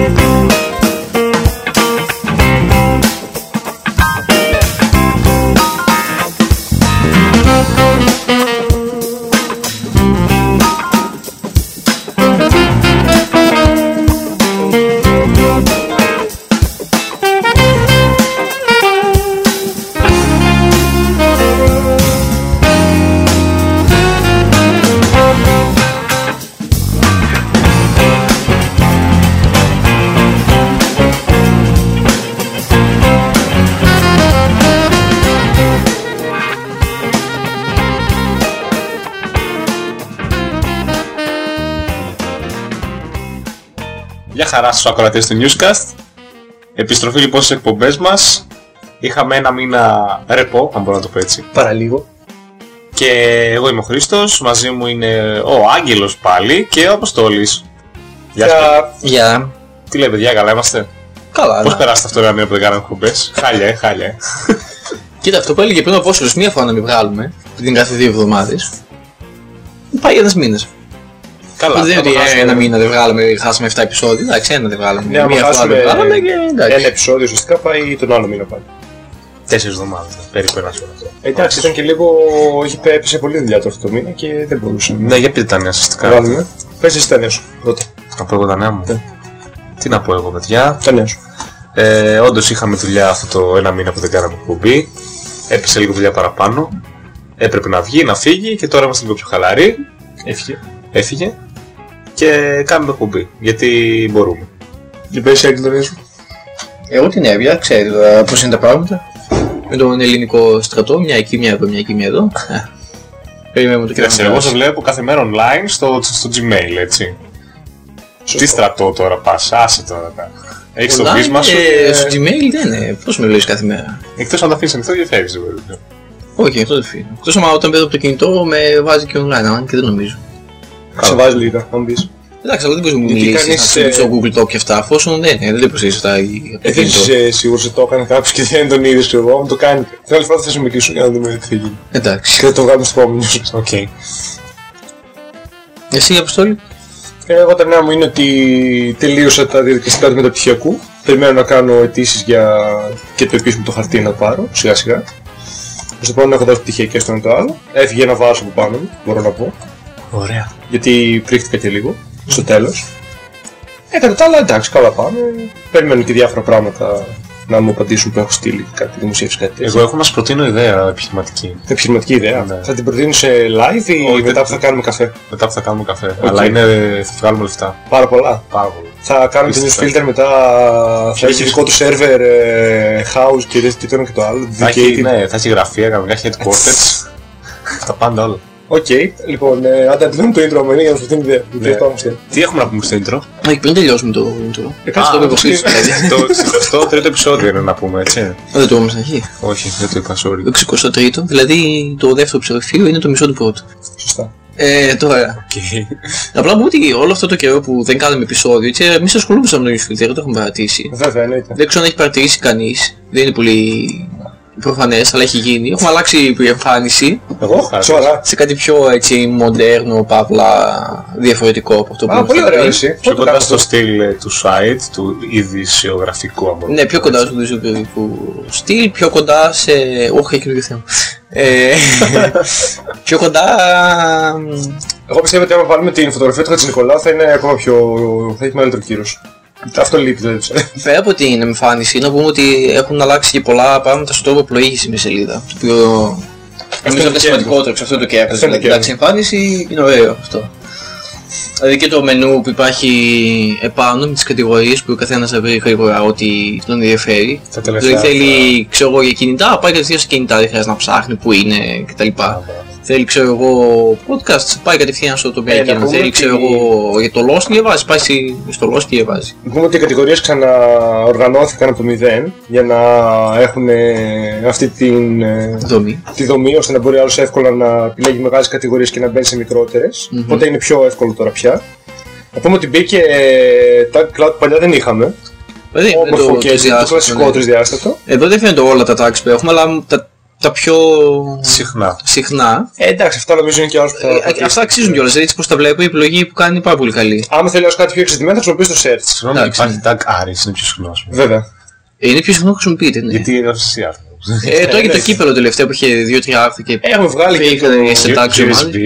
Baby χαρά στους ακροατές του Newscast. Επιστροφή λοιπόν στις εκπομπές μας. Είχαμε ένα μήνα ρεπό, αν μπορώ να το πω έτσι. Παραλίγο. Και εγώ είμαι ο Χρήστος, μαζί μου είναι ο Άγγελος πάλι και ο Αποστόλης. Γεια Γεια. Τι λέει παιδιά, καλά είμαστε; Καλά. Πώς περάσετε αυτό ένα μήνα που δεν κάναμε εκπομπές. χάλια, ε, χάλια. ε. Κοίτα, αυτό που έλεγε πριν ο Πόσορος, μία φορά να μην βγάλουμε, την κάθε δύο εβδομάδες. Πάει ένας μήνας. Καλά, δεν θα είναι το ότι χάσουμε. ένα μήνα δεν βγάλαμε, χάσαμε 7 επεισόδια. Εντάξει, ένα δεν βγάλαμε. Ναι, άμα μία φορά χάσουμε δεν βγάλαμε και εντάξει. ένα επεισόδιο ουσιαστικά πάει τον άλλο μήνα πάλι. Τέσσερις εβδομάδες, περίπου ένας σου αυτό. Εντάξει, ήταν και λίγο. Είχε πέ- έπεσε πολύ δουλειά το αυτό το μήνα και δεν μπορούσαμε. Ναι, για πείτε τα νέα σας τι να κάνετε. βάλουμε. Πες εσύ τα νέα σου πρώτα. Να πω εγώ τα νέα μου. Ναι. Τι να πω εγώ παιδιά. Τα νέα σου. Ε, όντως είχαμε δουλειά αυτό το ένα μήνα που δεν κάναμε εκπομπή. Έπεσε λίγο δουλειά παραπάνω. Έπρεπε να βγει, να φύγει και τώρα είμαστε λίγο πιο χαλαροί. Έφυγε. Έφυγε. Και κάνουμε εκπομπή. Γιατί μπορούμε. Και πες εσύ τα νέα σου. Εγώ την έβγαια, ξέρετε τώρα πώς είναι τα πράγματα. Με τον ελληνικό στρατό, μια εκεί, μια εδώ, μια εκεί, μια εδώ. Ε, Περιμένουμε το Κοίταξε, καιρό. εγώ σε βλέπω κάθε μέρα online στο, στο Gmail, έτσι. Τι στρατό τώρα πας, άσε τώρα. τα. Έχεις το Online, βίσμα σου; ε, και... Στο Gmail δεν είναι. Πώς με βλέπεις κάθε μέρα; Εκτός αν τα αφήσεις ανοιχτό και φεύγεις. βέβαια. Όχι, αυτό δεν φύγει. Εκτός άμα όταν παίζω από το κινητό με βάζει και online, αν και δεν νομίζω. Σε βάζει λίγα, αν μπεις. Εντάξει, αλλά δεν μπορείς να μου Γιατί μιλήσεις, κάνεις, να στείλεις ε, στο Google Talk και αυτά, αφόσον δεν, ε, δεν υποστηρίζεις αυτά η- από το Ε, δεν κινητό. είσαι σίγουρος ότι το έκανε κάποιος και δεν τον είδες ξέρω εγώ, αν το κάνει. Την άλλη φορά θα σε μιλήσω για να δούμε τι θα γίνει. Εντάξει. Και θα το βγάλουμε στο επόμενο σου. Οκ. Εσύ, Αποστόλη; Ε, Εγώ τα νέα μου είναι ότι τελείωσα τα διαδικαστικά του μεταπτυχιακού. Περιμένω να κάνω αιτήσεις για και το επίσημο το χαρτί να πάρω σιγά σιγά. Προς το πάνω έχω δώσει πτυχιακές στο ένα το άλλο. Έφυγε ένα βάρος από πάνω μου, μπορώ να πω. Ωραία. Γιατί πρήχτηκα και λίγο στο τέλος. Ε, κατά τα άλλα εντάξει, καλά πάμε. Περιμένω και διάφορα πράγματα να μου απαντήσουν που έχω στείλει κάτι δημοσίευση κάτι τέτοιο. Εγώ έχω να σου προτείνω ιδέα επιχειρηματική. Επιχειρηματική ιδέα. Ναι. Θα την προτείνω σε live ή Όχι, μετά δεν- που θα κάνουμε καφέ; Μετά που θα κάνουμε καφέ. Οκ. Αλλά είναι, θα βγάλουμε λεφτά. Πάρα πολλά. Πάρα πολύ. Θα κάνουμε την Φυσικά. newsfilter μετά. Θα έχει δικό του server, ε, house και δεν το ένα και το άλλο. Θα έχει, dedicated. ναι, θα έχει γραφεία, κανονικά headquarters. τα πάντα όλα. Οκ, λοιπόν, ε, άντε να δούμε το intro μου είναι για να σου δίνει ιδέα. Ναι. Δεν πάμε στο Τι έχουμε να πούμε στο intro; Όχι, πριν τελειώσουμε το intro. Ε, κάτσε Α, το το πω υποσχέσεις, δηλαδή. το 63ο επεισόδιο είναι να πούμε, έτσι. Δεν το είπαμε στην αρχή. Όχι, δεν το είπα, sorry. Το 63ο, δηλαδή το δεύτερο ψηφίο είναι το μισό του πρώτου. Σωστά. Ε, τώρα. Οκ. Απλά μου ότι όλο αυτό το καιρό που δεν κάναμε επεισόδιο, έτσι, εμείς ασχολούμαστε με το newsfilter, δεν το έχουμε παρατήσει. Βέβαια, εννοείται. Δεν ξέρω αν έχει παρατηρήσει κανείς, δεν είναι πολύ προφανές, αλλά έχει γίνει. Έχουμε αλλάξει η εμφάνιση Εγώ, χάρη. σοβαρά. σε κάτι πιο έτσι μοντέρνο, παύλα, διαφορετικό από αυτό που Α, είμαστε πολύ ωραίο πριν. εσύ. Πιο Πότε το κοντά κάνεις στο αυτό; στυλ ε, του site, του ειδησιογραφικού αν μπορούμε Ναι, να πιο πούμε κοντά έτσι. στο ειδησιογραφικού στυλ, πιο κοντά σε... Όχι, καινούργιο θέμα. Ε, πιο κοντά... Εγώ πιστεύω ότι άμα βάλουμε την φωτογραφία του Χατζηνικολάου θα είναι ακόμα πιο. θα έχει μεγαλύτερο κύρος. Αυτό λείπει, δηλαδή. Πέρα από την εμφάνιση, να πούμε ότι έχουν αλλάξει και πολλά πράγματα στον τρόπο πλοήγηση με σελίδα. Το οποίο νομίζω είναι είναι το σημαντικότερο σε αυτό το κέρδος. Αυτό είναι Δηλαδή, το εντάξει, η εμφάνιση είναι ωραίο αυτό. Δηλαδή και το μενού που υπάρχει επάνω με τις κατηγορίες που ο καθένας θα βρει γρήγορα ό,τι τον ενδιαφέρει. Τα τελευταία. Δηλαδή θέλει, ξέρω εγώ, για κινητά, πάει κατευθείαν σε κινητά, δεν χρειάζεται να ψάχνει που είναι κτλ. Θέλει, ξέρω εγώ, podcast, πάει κατευθείαν στο τοπίο Ε, να εκείνο. πούμε Θέλει, ότι- ξέρω εγώ, για το Lost διαβάζει, πάει στη- στο Lost και διαβάζει. Να πούμε ότι οι κατηγορίες ξαναοργανώθηκαν από το μηδέν για να έχουν ε, αυτή την, ε, Δομή. τη δομή ώστε να μπορεί άλλος εύκολα να επιλέγει μεγάλες κατηγορίες και να μπαίνει σε μικρότερες. Μμμ. Οπότε είναι πιο εύκολο τώρα πια. Να πούμε ότι μπήκε ε, tag cloud που παλιά δεν είχαμε. Δηλαδή, Όμορφο το και έτσι, το τρισδιάστατο, κλασικό ναι. τρισδιάστατο. Εδώ δεν φαίνεται όλα τα tags που έχουμε, αλλά τα τα πιο Συχνά. συχνά. Ε, εντάξει, αυτά νομίζω είναι και άλλο που θα. Ε, πατήσει. αυτά αξίζουν κιόλας, έτσι πως τα βλέπω, η επιλογή που κάνει είναι πάρα πολύ καλή. Άμα θέλει να κάτι πιο εξετημένο, θα χρησιμοποιήσει το search. Συγγνώμη, Εντάξει, υπάρχει tag Aris, είναι πιο συχνός, ας πούμε. Βέβαια. Ε, Είναι πιο συχνό που χρησιμοποιείται, ναι. Γιατί έγραψε εσύ άρθρο. Ε, τώρα και το ναι. κύπελο τελευταίο που είχε 2-3 άρθρα και Έχουμε βγάλει και πήγανε το σε τάξη ομάδες. USB.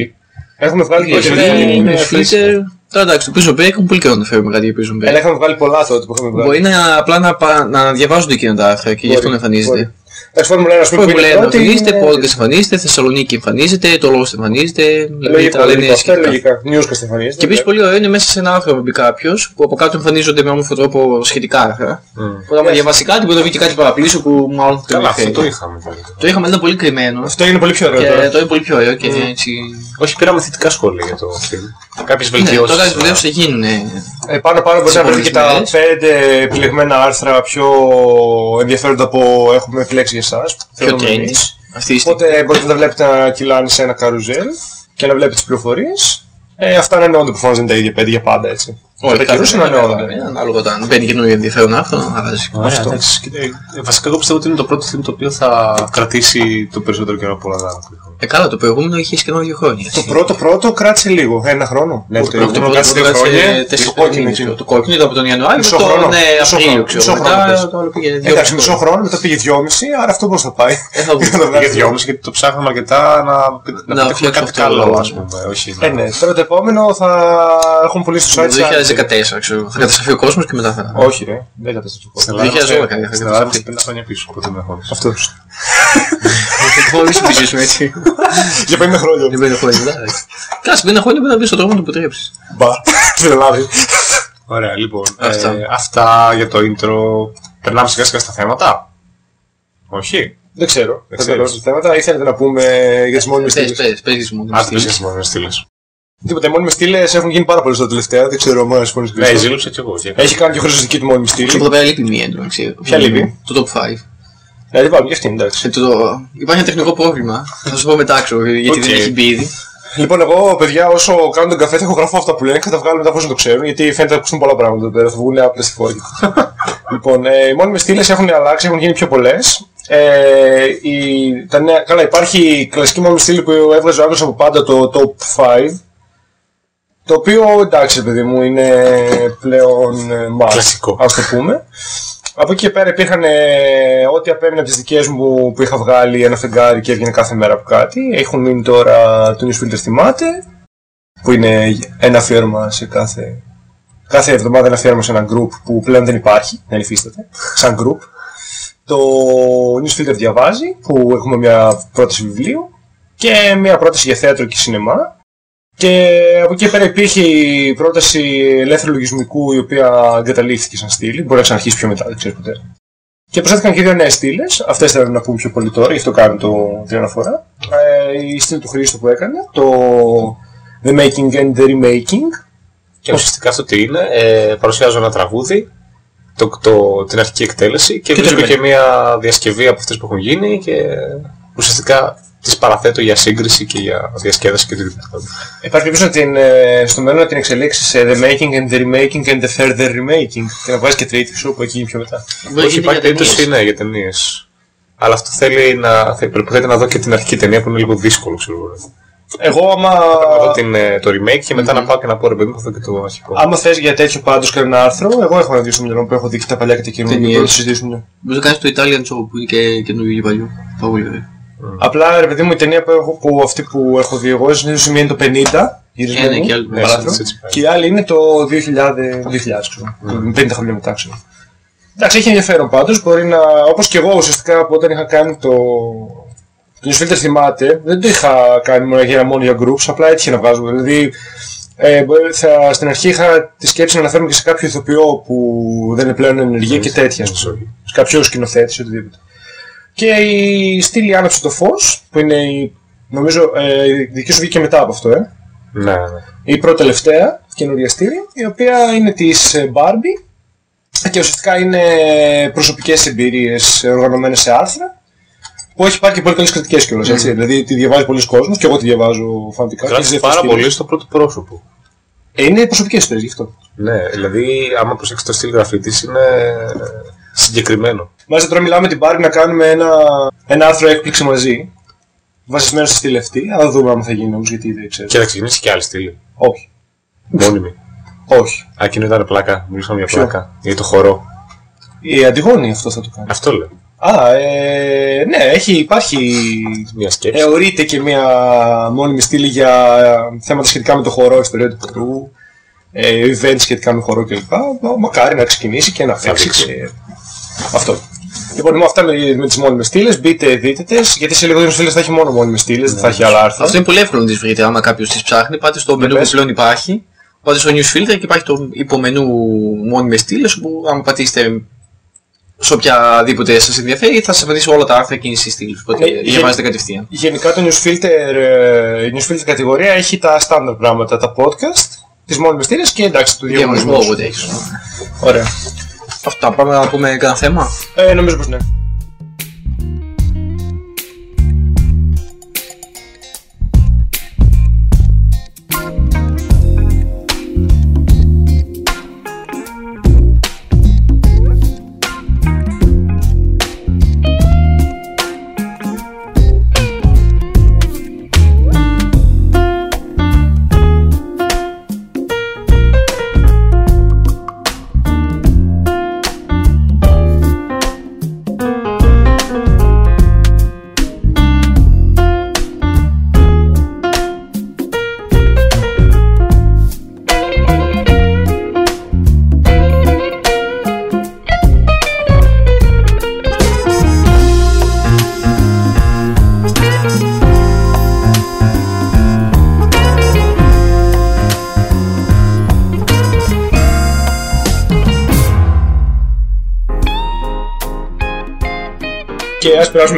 Έχουμε βγάλει και Όχι, το ναι, είναι με χρήσιμο. filter. Τώρα εντάξει, το Prison Break έχουμε πολύ καιρό να φέρουμε κάτι για Prison Αλλά Break. είχαμε βγάλει πολλά τότε που είχαμε βγάλει. Μπορεί να, απλά να, πα- να διαβάζονται εκείνα τα άρθρα και γι' αυτό να εμφανίζεται. Εντάξει, Φόρμουλα 1 ας πούμε που Φόρμουλα είναι 1 πρώτη. εμφανίζεται, είναι- Podcast εμφανίζεται, Θεσσαλονίκη εμφανίζεται, το Lost εμφανίζεται. Δηλαδή Λογικό, τα λένε λογικό. Αυτό είναι σχετικά. λογικά. Newscast εμφανίζεται. Και επίσης πολύ ωραίο είναι μέσα σε ένα άρθρο που μπει κάποιος που από κάτω εμφανίζονται με όμορφο τρόπο σχετικά άρθρα. Που άμα διαβάσει κάτι μπορεί να βγει και κάτι παραπλήσιο που μάλλον το Καλά, αυτό ενδιαφέρει. το είχαμε. βέβαια. Το είχαμε, ήταν πολύ κρυμμένο. Αυτό είναι πολύ πιο ωραίο Και τώρα. το είναι πολύ πιο ωραίο και έτσι. Όχι, πήραμε θετικά σχόλια για το φιλμ. Κάποιε Ναι, βελτιώσεις. τώρα βεβαίως θα γίνουν. Ε, πάνω πάνω μπορείτε να βρείτε και τα επόμενες πέντε επιλεγμένα άρθρα πιο ενδιαφέροντα που έχουμε επιλέξει για εσάς. που Πιο θεωρούμε trendy. εμείς. Αυτή η στιγμή. Οπότε μπορείτε να τα βλέπετε να κυλάνε σε ένα καρουζέλ και να βλέπετε τις πληροφορίες. Ε, αυτά ανανεώνται που φάνηκαν τα ίδια πέντε για πάντα έτσι. Όχι, τα καιρούς κάθε- ανανεώνονται. ε, Ανάλογα όταν μπαίνει καινούργιο ενδιαφέρον άρθρο, αλλάζει. Ωραία, εντάξει. Κοίτα, ε, Βασικά, εγώ πιστεύω ότι είναι το πρώτο φιλμ το οποίο θα κρατήσει το περισσότερο καιρό από όλα τα άλλα που είχαμε. Ε, καλά, το προηγούμενο είχε σχεδόν δύο χρόνια. Το πρώτο πρώτο κράτησε λίγο, ένα χρόνο. Λέτε. Το πρώτο Το πρώτο κράτησε δύο κράτησε χρόνια. τέσσερις Το κόκκινο μήνες. εκεί. Το κόκκινο ήταν από τον Ιανουάριο Μισό μέχρι τον χρόνο. ε, Μισό Απρίλιο, χρόνο. ξέρω. Μισό χρόνο πες. Μετά το άλλο πήγε δύο Εντάξει, μισό χρόνια. χρόνο, μετά πήγε δυόμιση, άρα αυτό πώς θα πάει. Ε, θα δούμε. Για να Για βγάλει δυόμιση, γιατί το ψάχναμε αρκετά να, να, Να πετύχουμε φτιάξουμε κάτι αυτό καλό, το- α πούμε. Όχι, Ε, ναι. Τώρα το επόμενο θα έχουν πολύ στο Το site. σας. 2014, ξέρω. Θα καταστραφεί ο κόσμος και μετά θα. Όχι, ρε. Δεν καταστρέφει. Στην Ελλάδα 2012 είμαστε- είχα στην Ελλάδα κατασταθεί. είμαστε 50 χρόνια πίσω, οπότε με αγχώνεις. Αυτός. Μπορεί να συμπληρώσουμε έτσι. Για πέντε χρόνια. Δεν πέντε χρόνια. εντάξει. Κάτσε, πέντε χρόνια πρέπει να βρει τον τρόπο να το αποτρέψει. Μπα. Στην Ελλάδα. Ωραία, λοιπόν. Αυτά. ε, αυτά για το intro. Περνάμε σιγά σιγά στα θέματα. Όχι. Δεν ξέρω. Δεν ξέρεις. ξέρω τα θέματα. Ή θέλετε να πούμε για τις μόνιμες Πες, στήλες; πες, πες μου. Α πες για τις μόνιμες στήλες. Τίποτα, οι μόνιμες στήλες έχουν γίνει πάρα πολλές τα τελευταία. Δεν ξέρω μόνος τις μόνιμες Ναι, στήλες. ζήλεψα κι εγώ. και- Έχει κάνει και ο Χρήστος δική του μόνιμη Ξέρω στήλη. εδώ πέρα λείπει μία εντωμεταξύ. Ποια λείπει; Το top 5. Δηλαδή βάλουμε και αυτή, εντάξει. Ε, το, υπάρχει ένα τεχνικό πρόβλημα. Θα σου πω μετά, ξέρω, γιατί Οκ. δεν έχει μπει ήδη. Λοιπόν, εγώ, παιδιά, όσο κάνω τον καφέ, θα έχω γραφώ αυτά που λένε και θα τα βγάλω μετά χωρίς να το ξέρουν. Γιατί φαίνεται να ακούσουν πολλά πράγματα εδώ πέρα. Θα βγουν άπλυτα στη φόρα. λοιπόν, ε, οι μόνιμες στήλες έχουν αλλάξει, έχουν γίνει πιο πολλές. Ε, η, τα νέα, καλά, υπάρχει η κλασική μόνιμη στήλη που έβγαζε ο Άγγλος από πάντα το top 5. Το οποίο εντάξει, παιδί μου, είναι πλέον ε, must, Κλασικό. ας το πούμε. Από εκεί και πέρα υπήρχαν ε, ό,τι απέμεινε από τις δικές μου που είχα βγάλει ένα φεγγάρι και έβγαινε κάθε μέρα από κάτι. Έχουν μείνει τώρα το Newsfilter θυμάται, που είναι ένα αφιέρωμα σε κάθε... Κάθε εβδομάδα ένα αφιέρωμα σε ένα group που πλέον δεν υπάρχει, δεν υφίσταται, σαν group. Το Newsfilter διαβάζει, που έχουμε μια πρόταση βιβλίου και μια πρόταση για θέατρο και σινεμά. Και από εκεί πέρα υπήρχε η πρόταση ελεύθερου λογισμικού η οποία εγκαταλείφθηκε σαν στήλη. Μπορεί να ξαναρχίσει πιο μετά, δεν ξέρω ποτέ. Και προσθέθηκαν και δύο νέες στήλες. Αυτές θέλω να πούμε πιο πολύ τώρα, γι' αυτό κάνω το, την αναφορά. Ε, η στήλη του Χρήστο που έκανε, το The Making and the Remaking. Και ουσιαστικά αυτό τι είναι, ε, παρουσιάζω ένα τραγούδι, το, το, την αρχική εκτέλεση και, Και το βρίσκω και remake. μια διασκευή από αυτές που έχουν γίνει και ουσιαστικά τις παραθέτω για σύγκριση και για διασκέδαση και οτιδήποτε. Υπάρχει περίπτωση να την, ε, στο μέλλον να την εξελίξεις σε The Making and the Remaking and the Further Remaking και να βγάζεις και τρίτη σου που έχει γίνει πιο μετά. Μπορεί Όχι, να υπάρχει γίνει για περίπτωση ταινίες. ναι, για ταινίες. Αλλά αυτό θέλει να. θε- Προποθέτει να δω και την αρχική ταινία που είναι λίγο δύσκολο, ξέρω εγώ. Εγώ άμα, Να δω την, ε, το remake και μετά να πάω και να πω ρε παιδί μου, θα δω και το αρχικό. άμα θες για τέτοιο πάντως και ένα άρθρο, εγώ έχω ένα δύο στο μυαλό μου που έχω δει και τα παλιά και τα καινούργια Ταινίες. που να συζητήσουμε. Μπορεί να κάνεις το Italian Job που είναι και καινούργιο και παλιό. Πολύ ωραίο. Απλά ρε παιδί μου η ταινία που, έχω, που αυτή που έχω δει εγώ στην σημεία είναι το 50 γυρισμένο Ε, ναι, και άλλη- Ναι, παράθυρο, έτσι, έτσι πάει. και η άλλη είναι το 2000, 2000 ξέρω, το 50 χρόνια μετά ξέρω. Εντάξει, έχει ενδιαφέρον πάντως, μπορεί να, όπως και εγώ ουσιαστικά που όταν είχα κάνει το, το Newsfilter θυμάται, δεν το είχα κάνει μόνο για, μόνο για groups, απλά έτυχε να βγάζω, δηλαδή ε, μπορεί- θα, στην αρχή είχα τη σκέψη να αναφέρομαι και σε κάποιο ηθοποιό που δεν είναι πλέον ενεργή και τέτοια, ας πούμε. σε κάποιο σκηνοθέτη ή οτιδήποτε. Και η στήλη άναψε το φως, που είναι η, νομίζω, ε, η δική σου βγήκε μετά από αυτό, ε. Ναι, ναι. Η πρώτη τελευταία καινούργια στήλη, η οποία είναι της ε, Barbie και ουσιαστικά είναι προσωπικές εμπειρίες οργανωμένες σε άρθρα που έχει πάρει και πολύ καλές κριτικές κιόλας, έτσι. Δηλαδή τη διαβάζει πολλοί κόσμος και εγώ τη διαβάζω φανατικά. και Γράφει τις πάρα δεύτερες πολύ στο πρώτο πρόσωπο. στήλες. Ε, είναι προσωπικές ιστορίες γι' αυτό. Ναι, δηλαδή άμα προσέξεις το στυλ γραφή της είναι Συγκεκριμένο. Μάλιστα τώρα μιλάμε με την Barbie να κάνουμε ένα, ένα άρθρο έκπληξη μαζί. Βασισμένο στη στήλη αυτή. Αλλά δούμε αν θα γίνει όμως γιατί δεν ξέρω. Και να ξεκινήσει και άλλη στήλη. Όχι. Μόνιμη. Όχι. Α, εκείνο ήταν πλάκα. Μιλήσαμε για Ποιο; πλάκα. Για το χορό. Η Αντιγόνη αυτό θα το κάνει. Αυτό λέω. Α, ε, ναι, έχει, υπάρχει. Μια σκέψη. Εωρείται και μια μόνιμη στήλη για ε, θέματα σχετικά με το χορό, ιστορία του χορού, ε, events σχετικά με χορό κλπ. Μα- Μακάρι να ξεκινήσει και να παίξει. δείξει. Και... Αυτό. Λοιπόν, με αυτά με, με τις μόνιμες στήλες, μπείτε, δείτε τες, γιατί σε λίγο δύο στήλες θα έχει μόνο μόνιμες στήλες, δεν θα έχει άλλα άρθρα. Αυτό είναι πολύ εύκολο να τις βρείτε άμα κάποιος τις ψάχνει. Πάτε στο μενού που πες. πλέον υπάρχει. Πάτε στο news filter και υπάρχει το υπομενού μόνιμες στήλες όπου άμα πατήσετε σε οποιαδήποτε σας ενδιαφέρει θα σας εμφανίσει όλα τα άρθρα εκείνης της στήλης. Οπότε Ε, διαβάζετε κατευθείαν. Γενικά το news filter, ε, η news filter κατηγορία έχει τα standard πράγματα, τα podcast, τις μόνιμες στήλες και εντάξει, του Διαγωνισμό διαγωνισμού. όποτε έχεις. Ωραία. Αυτά πάμε να πούμε κανένα θέμα. Ε, νομίζω πως ναι.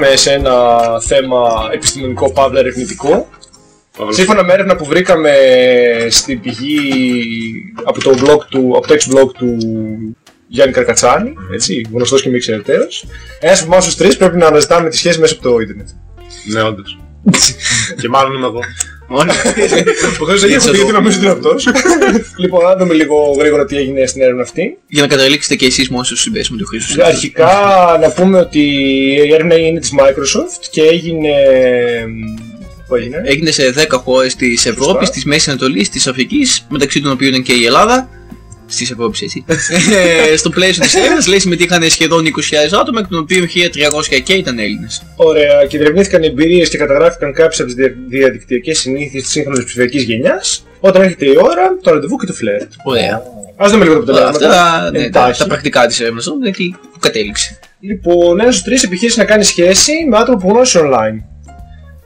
Και ας περάσουμε σε ένα θέμα επιστημονικό παύλα ερευνητικό. Σύμφωνα με έρευνα που βρήκαμε στην πηγή από το, blog του, από το ex-blog του Γιάννη Καρκατσάνη, έτσι, γνωστός και μη εξαιρεταίος, ένας από εμάς τους τρεις πρέπει να αναζητάμε τη σχέση μέσα από το ίντερνετ. Ναι, όντως. και μάλλον είμαι εγώ. Μόνο. Ο Χρήστος έχει Έτσι, αφού γιατί εδώ. νομίζω ότι είναι αυτός. λοιπόν, να δούμε λίγο γρήγορα τι έγινε στην έρευνα αυτή. Για να καταλήξετε και εσείς μόνοι στους συμπέσεις με τον Χρήστο. Αρχικά να πούμε ότι η έρευνα είναι της Microsoft και έγινε... Πού έγινε; Έγινε σε 10 χώρες της Ευρώπης, της Μέσης Ανατολής, της Αφρικής, μεταξύ των οποίων είναι και η Ελλάδα. Στις Ευρώπης έτσι. Ε, στο πλαίσιο της έρευνας λέει συμμετείχαν σχεδόν 20.000 άτομα, εκ των οποίων 1.300 και ήταν Έλληνες. Ωραία, και διερευνήθηκαν οι εμπειρίες και καταγράφηκαν κάποιες από τις δια- διαδικτυακές συνήθειες της σύγχρονης ψηφιακής γενιάς όταν έρχεται η ώρα, το ραντεβού και το φλερτ. Ωραία. Ας δούμε λίγο τα Τώρα, αποτελέσματα. αυτά ναι, τα, Εντάχει. τα πρακτικά της έρευνας, είναι τι που κατέληξε. Λοιπόν, ένας στους τρεις επιχείρησε να κάνει σχέση με άτομα που γνώρισε online.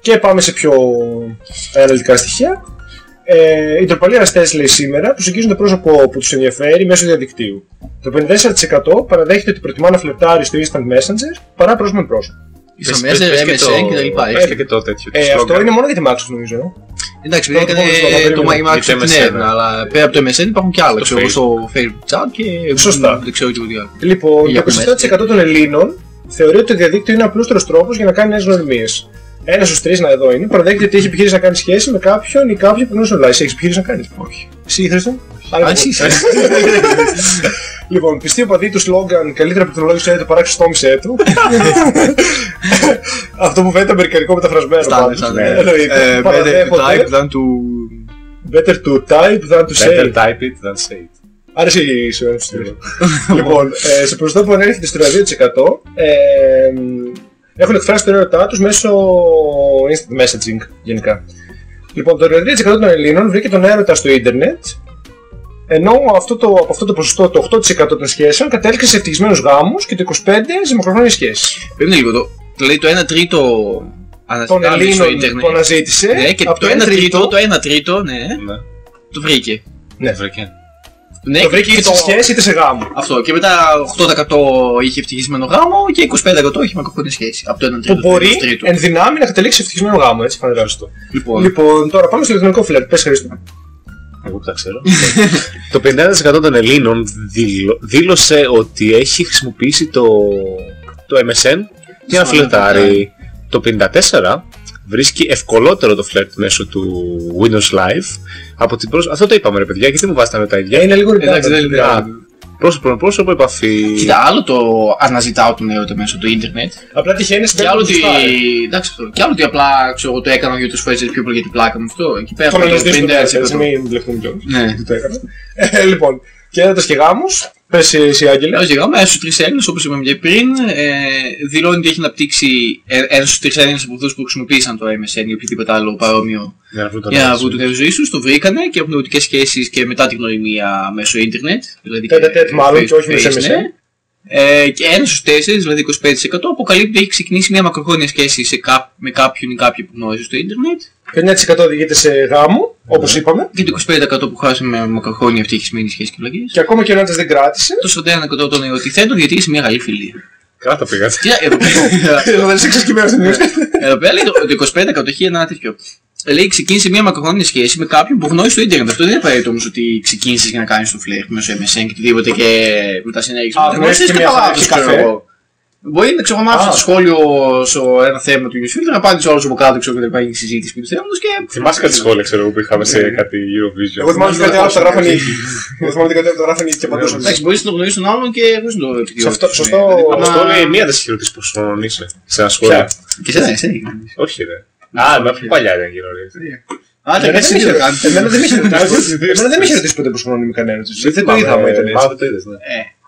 Και πάμε σε πιο αναλυτικά στοιχεία. Ε, οι τροπαλοί εραστέ λέει σήμερα προσεγγίζουν το πρόσωπο που τους ενδιαφέρει μέσω διαδικτύου. Το 54% παραδέχεται ότι προτιμά να φλερτάρει στο Instant Messenger παρά πρόσωπο με πρόσωπο. Ίσα μέσα, MSN και τα λοιπά. Πες και το τέτοιο. Ε, το αυτό slogan. είναι μόνο για τη Microsoft νομίζω. Ε. Εντάξει, επειδή Πρώτο έκανε μόνο στο το περίμενα. My Για το Microsoft την MSN, έρευνα, ναι. αλλά πέρα από το MSN υπάρχουν και άλλα, Το ξέρω, Facebook. στο Facebook chat και Σωστά. δεν ξέρω τι άλλο. Λοιπόν, Για το πούμε. 27% των Ελλήνων θεωρεί ότι το διαδίκτυο είναι απλούστερος τρόπος για να κάνει νέες γνωριμίες. Ένας στους τρεις να εδώ είναι παραδέχεται ότι έχει επιχείρηση να κάνει σχέση με κάποιον ή κάποιον που γνωρίζει online. Εσύ έχει επιχείρηση να κάνει. Όχι. Εσύ, Χρήστο; Άρα, Α, εσύ λοιπόν. είσαι. λοιπόν, πιστοί οπαδοί του σλόγγαν καλύτερα από τον λόγο ξέρετε παρά χρηστόμησέ του. Αυτό που φαίνεται αμερικανικό μεταφρασμένο. Στάνε, πάντως. στάνε. Ναι, εννοείται. Ε, Better to Παραδέχονται, type than to... Better to type than to say. Better type it than say it. Άρα εσύ σου ένας στους Λοιπόν, ε, σε ποσοστό που ανέρχεται στο 32% ε, έχουν εκφράσει την έρωτά τους μέσω instant messaging γενικά. Λοιπόν, το 33% των Ελλήνων βρήκε τον έρωτα στο ίντερνετ ενώ αυτό το, από αυτό το ποσοστό το 8% των σχέσεων κατέληξε σε ευτυχισμένους γάμους και το 25% σε μακροχρόνιες σχέσεις. Περίμενε λίγο, το, δηλαδή το 1 τρίτο Των αναζητάμε στο Ελλήνων ίντερνετ. το αναζήτησε, Ναι, και από το 1 τρίτο, το 1 τρίτο, ναι, Ναι. το βρήκε. Ναι. Βρήκε. Ναι, το βρήκε είτε το- σε σχέση είτε σε γάμο. Αυτό. Και μετά 8% είχε ευτυχισμένο γάμο και 25% είχε μακροχρόνια σχέση. Από το 1 τρίτο. Που στο μπορεί 1 τρίτο. εν δυνάμει να κατελήξει σε ευτυχισμένο γάμο, έτσι φανεράζει το. Λοιπόν, Λοιπόν, τώρα πάμε στο ηλεκτρονικό φλερτ. Πες Χρήστο. Εγώ που τα ξέρω. το 50% των Ελλήνων δήλω- δήλωσε ότι έχει χρησιμοποιήσει το, το MSN για να Σαν φλερτάρει. Το 54% βρίσκει ευκολότερο το φλερτ μέσω του Windows Live από την πρόσωπη. Αυτό το είπαμε ρε παιδιά, γιατί μου βάζετε τα ίδια. Ε, είναι λίγο εντάξει, δεν redundant. είναι. Α, Πρόσωπο με πρόσωπο επαφή. Κοίτα, άλλο το αναζητάω τον έρωτα μέσω του ίντερνετ. Απλά τυχαίνει Και άλλο ότι. Εντάξει, αυτό. Και άλλο ότι απλά ξέρω, εγώ το έκανα δύο τρει φορέ πιο πολύ για την πλάκα μου αυτό. Εκεί πέρα Θέλω να έχω το ζητήσω το 50%. έτσι, μην μπλεχτούμε κιόλας. Ναι. Τι το έκανα. Ε, Λοιπόν, και έρωτας και γάμους. Πες εσύ Άγγελε. Λέω σιγά, ένα στους τρεις Έλληνες, όπως είπαμε και πριν, ε, δηλώνει ότι έχει αναπτύξει ε, ένα στους τρεις Έλληνες από αυτούς που χρησιμοποίησαν το MSN ή οποιοδήποτε άλλο παρόμοιο Για να βρουν τον για να άλλο. βρουν τον νέο ζωή τους. Το βρήκανε και έχουν ερωτικές σχέσεις και μετά την γνωριμία μέσω ίντερνετ. Δηλαδή Τέτα και τέτ μάλλον face και όχι to με face, MSN. ναι. Ε, και ένα στους τέσσερις, δηλαδή 25%, αποκαλύπτει ότι έχει ξεκινήσει μια μακροχρόνια σχέση σε κά- με κάποιον ή κάποια που γνώριζε στο ίντερνετ. Και 9% οδηγείται σε γάμο, όπως είπαμε. Και το 25% που χάσει με μακροχρόνια ευτυχισμένη σχέση και βλακίε. Και ακόμα και ο ένας δεν κράτησε. Το 41% των ερωτηθέντων διατήρησε μια καλή φιλία. Καλά τα πήγατε. Κοίτα, εδώ πέρα- Εδώ δεν είσαι εξασκημένος στην ουσία. Εδώ πέρα λέει το, το 25% έχει ένα τέτοιο. Λέει ξεκίνησε μια μακροχρόνια σχέση με κάποιον που γνώρισε στο Ιντερνετ. Αυτό δεν είναι απαραίτητο όμως ότι ξεκίνησες για να κάνεις το φλερτ μέσω MSN και οτιδήποτε και μετά συνέχισες. Α, Μετά γνώρισες γνώρισες και μια καλά, χαρά ξέρω καφέ. Εγώ. Μπορεί να ξέρω να άφησε Α. το σχόλιο σε ένα θέμα του newsfilter, να απάντησε όλο από κάτω ξέρω, και να υπάρχει συζήτηση επί τους θέματος και. Θυμάσαι κάτι σχόλια ξέρω εγώ που είχαμε σε κάτι Eurovision; Εγώ θυμάμαι ότι κάτι άλλο που τα γράφανε οι ίδιοι. Εγώ θυμάμαι ότι κάτι άλλο που τα γράφανε οι ίδιοι και απαντούσαν. Εντάξει, μπορείς να το γνωρίσει τον άλλον και χωρί να το επιδιώξει. Σωστό- σωστό. Αποστόλη, μία δεν σε έχει ρωτήσει πόσο χρόνο είσαι. Σε ένα σχόλιο. Και σε εσένα. Όχι, ρε. Α, με πιο παλιά ήταν γύρω. ρε. Άντε, Εμένα κάτι δεν δεν με κάνει. είχε- Εμένα δεν με είχε ρωτήσει. Εμένα δεν με είχε ρωτήσει ποτέ πόσο χρόνο είμαι κανένα. Δεν το είδα άμα ήταν έτσι. Πάντα το είδες, ναι.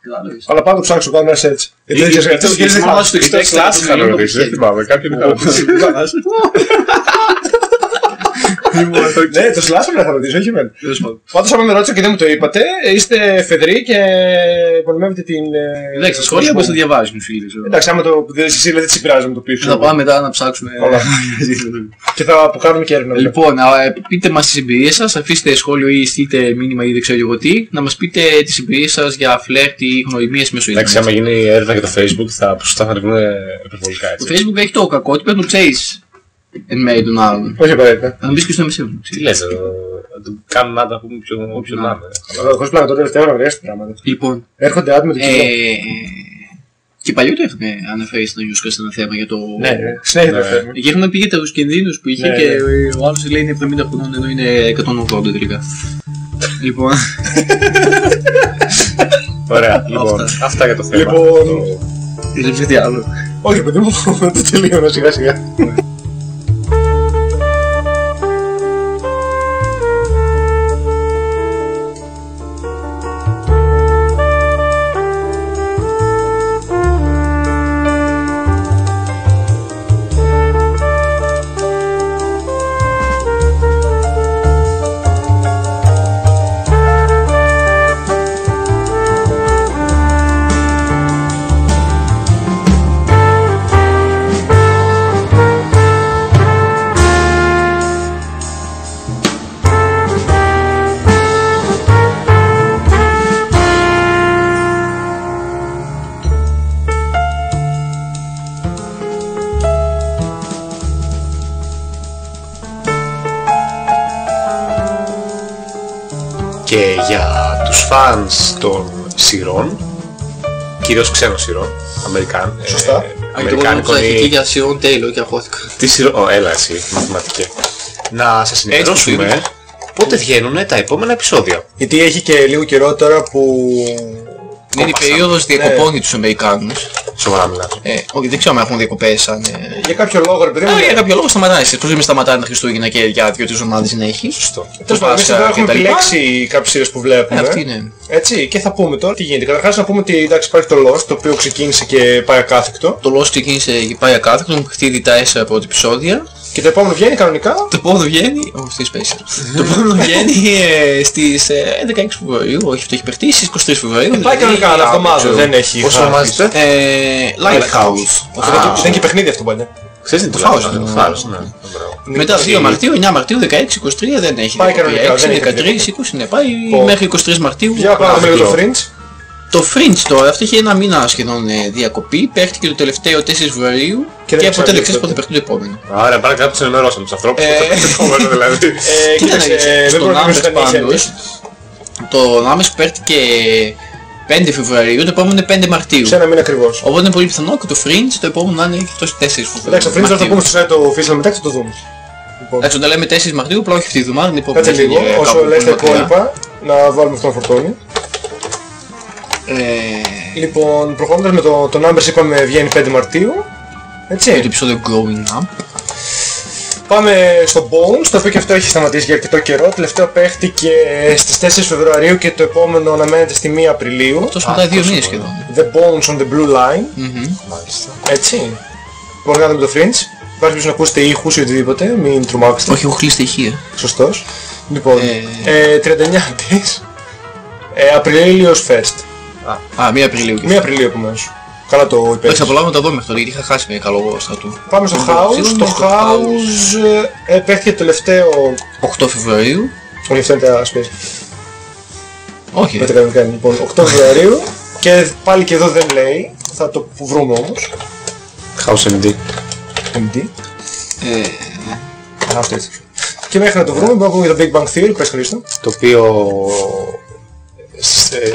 Ε, κατάλαβες. Αλλά πάντα το ψάξω κάνω ένα search. Γιατί δεν ξέρεις, Ήτως- γιατί δεν ήτως- θυμάσαι. στο Ήταν εξτρέμ κλάση του είχα Μιλλίον ρωτήσει, δεν το θυμάμαι. Κάποιον είχα ρωτήσει. Ναι, το σλάσαμε να θα ρωτήσω, όχι εμένα. Τέλος πάντων. Πάντως άμα με ρώτησα και δεν μου το είπατε, είστε φεδροί και υπονομεύετε την... ε, Εντάξει, τα σχόλια μπορείς να διαβάζεις με φίλους. Εντάξει, άμα το δεν εσύ δηλαδή τι πειράζει να το πεις. Θα πάμε μετά να ψάξουμε. Όλα. Και θα αποκάνουμε και έρευνα. Λοιπόν, α, ε, πείτε μας τις εμπειρίες σας, αφήστε σχόλιο ή στείλτε μήνυμα ή δεν ξέρω εγώ τι, να μας πείτε τις εμπειρίες σας για φλερτ ή γνωριμίες μέσω Εντάξει, ίντερνετ. άμα γίνει έρευνα για το Facebook, θα ποσοστά θα ανεβούν υπερβολικά Το έτσι. facebook έχει το κακό ότι πρέπει να το ξέρεις εν μέρει των άλλων. Όχι απαραίτητα. Να μπεις και στο MSN. Τι λες, ε, να το κάνουν να τα πούμε πιο- πιο να είναι. Χωρίς πλάκα τώρα τελευταία ώρα βρέσει πράγματα. Λοιπόν, Έρχονται άτομα του ε, κοινού. και παλιότερα είχαμε αναφέρει στον Γιούσκας ένα θέμα για το... Ναι, ναι. Συνέχεια το Ναι. θέμα. Και είχαμε πει για τους κινδύνους που είχε Ναι, και ναι. ο άλλος λέει είναι 70 χρονών ενώ είναι 180 τελικά. λοιπόν, Ωραία, λοιπόν, αυτά για το θέμα. Λοιπόν, Το- δεν τι άλλο. Όχι, παιδί μου, το τελείωνα σιγά σιγά. Φανς των σειρών, κυρίως ξένων σειρών, Αμερικάν, ε, Σωστά. Αμερικάνικων αρχικής ή... για Σιόν Τέιλο και αγχώθηκα. Τι σειρό... Ω, έλα εσύ, μαθηματικέ. Να σας ενημερώσουμε πότε βγαίνουν τα επόμενα επεισόδια. Γιατί έχει και λίγο καιρό τώρα που... Είναι η περίοδος διακοπών για τους Αμερικάνους. Σοβαρά μιλάς. Ε, όχι, δεν ξέρω αν έχουν διακοπές σαν... ε, Για κάποιο λόγο, ρε παιδί μου. Ε, για κάποιο λόγο σταματάει. Πώς δεν σταματάει τα Χριστούγεννα και για δύο-τρεις εβδομάδες να έχει. Σωστό. Τέλος πάντων, εμείς Πάσχα εδώ έχουμε και τα λοιπά. επιλέξει κάποιες σειρές που Ε, βλέπουμε. Αυτή είναι. Έτσι, και θα πούμε τώρα τι γίνεται. Καταρχάς να πούμε ότι εντάξει υπάρχει το Lost, το οποίο ξεκίνησε και πάει ακάθεκτο. Το Lost ξεκίνησε και πάει ακάθεκτο, μου χτίδι τα 4 πρώτα επεισόδια. Και το επόμενο βγαίνει κανονικά. Το επόμενο βγαίνει. Όχι, αυτή είναι special. το επόμενο βγαίνει ε, στις ε, 16 Φεβρουαρίου. Όχι, αυτό έχει παιχτεί στις 23 Φεβρουαρίου. Πάει δηλαδή, κανονικά, αλλά αύριο, εβδομάδα ξέρω. δεν έχει. Πώς χάρτη. ονομάζεται; Ε, Lighthouse. Αυτό είναι και- ήταν και παιχνίδι αυτό παλιά. Ξέρεις τι το Φάος, λέω. ναι. Φάος, ναι. Μπράβο. Μετά 2 Μαρτίου, 9 Μαρτίου, 16, 23 δεν έχει. Πάει διακοπή. κανονικά, δεν 6, έχει 13, 20 ναι, πάει Πω. μέχρι 23 Μαρτίου. Για πάμε Α, λίγο το αυτό. Fringe. Το Fringe τώρα, αυτό έχει ένα μήνα σχεδόν ε, διακοπή, παίχτηκε το τελευταίο 4 Φεβρουαρίου Και και, δεν ποτέ δεν ξέρει ξέρεις πότε πότε. παίχτηκε το επόμενο. Άρα πάλι κάποιος ενημερώσαμε τους ανθρώπους. Ε, Το επόμενο δηλαδή. Ε, Κοίτα να κοίταξε, δεις, ε, δεν στον μπορεί να Άμες μην ήταν πάντως, το Άμες που παίχτηκε 5 Φεβρουαρίου, το επόμενο είναι 5 Μαρτίου. Σε ένα μήνα ακριβώς. Οπότε είναι πολύ πιθανό και το Fringe το επόμενο να είναι και αυτό στις 4 Φεβρουαρίου. Εντάξει, το Fringe τώρα θα πούμε στο site το official μετά και θα το δούμε. Λοιπόν, Εντάξει, όταν λέμε 4 Μαρτίου, απλά όχι αυτή τη εβδομάδα, την επόμενη. Κάτσε λίγο, είναι όσο κάπου λες τα πολύ μακριά. υπόλοιπα, να βάλουμε αυτό το φορτώνει. Ε, Λοιπόν, προχωρώντας με το, το Numbers είπαμε βγαίνει 5 Μαρτίου. το Έτσι. επεισόδιο Growing Up. Πάμε στο Bones, το οποίο και αυτό έχει σταματήσει για αρκετό καιρό. Τελευταίο παίχτηκε στις 4 Φεβρουαρίου και το επόμενο αναμένεται στη 1 Απριλίου. Τόσο μετά δύο μήνες σχεδόν. The Bones on the Blue Line. Μμμ. Μάλιστα. Έτσι. Μπορείτε να δούμε το Fringe. Υπάρχει πίσω να ακούσετε ήχους ή οτιδήποτε, μην τρομάξετε. Όχι, έχω κλείσει τα ηχεία. Σωστός. Λοιπόν, Ε. ε, 39 της. Ε, Απριλίος First. Α, 1 Απριλίου. 1 Απριλίου επομένως. Καλά το Εντάξει, υπέροχο. απολαύουμε να τα δω μέχρι τώρα, γιατί είχα χάσει με καλό στρατού. Πάμε στο Λοιπόν, House. σίγουρα Το στο House ε, παίχτηκε το τελευταίο... 8 Φεβρουαρίου. Όχι αυτό είναι τα σπίτι. Όχι, Με ρε. τα κανονικά είναι. Λοιπόν, 8 Φεβρουαρίου. Και πάλι και εδώ δεν λέει. Θα το βρούμε όμως. House MD. MD. Ε, Α, αυτό έτσι. Και μέχρι να το βρούμε μπορούμε να πούμε για το Big Bang Theory. Πες Χρήστο. Το οποίο ε,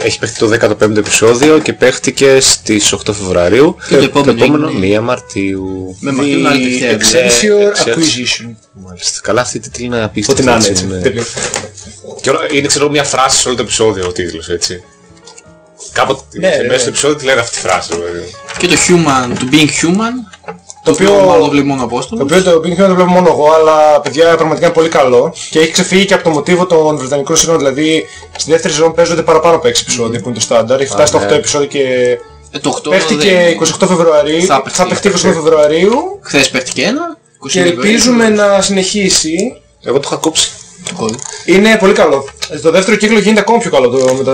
έχει παίχτη το 15ο επεισόδιο και παίχτηκε στις 8 Φεβρουαρίου. Και το επόμενο είναι- 1 Μαρτίου. με Μαρτίου είναι άλλη The Δευτέρα. Excelsior Excelsior. Acquisition. Μάλιστα. Καλά αυτή η τίτλη είναι απίστευτη. Ό,τι να είναι έτσι. ναι. Τελείω. Και όλα- είναι ξέρω μια φράση σε όλο το επεισόδιο ο τίτλος έτσι. Κάποτε Ναι, ναι, μέσα ναι. στο επεισόδιο τη λένε αυτή τη φράση. δηλαδή. Και το Human, το Being Human. Το οποίο- Μάλλον το βλέπει μόνο ο Το Απόστολος. οποίο το Big Bang το βλέπω μόνο εγώ, αλλά παιδιά πραγματικά είναι πολύ καλό. Και έχει ξεφύγει και από το μοτίβο των Βρετανικών σειρών. Δηλαδή στη δεύτερη σειρά παίζονται παραπάνω από 6 επεισόδια που είναι το στάνταρ. Έχει φτάσει στο ναι. 8 επεισόδιο και Ε, το 8 παίχτηκε δεν- 28 Φεβρουαρίου. Θα παιχτεί. Θα παιχτεί 28 Φεβρουαρίου. Χθες παίχτηκε ένα. 29 Και ελπίζουμε να συνεχίσει. Εγώ το είχα κόψει. Το κόλλο. Είναι πολύ καλό. Ε, Το δεύτερο κύκλο γίνεται ακόμη πιο καλό το, με τα,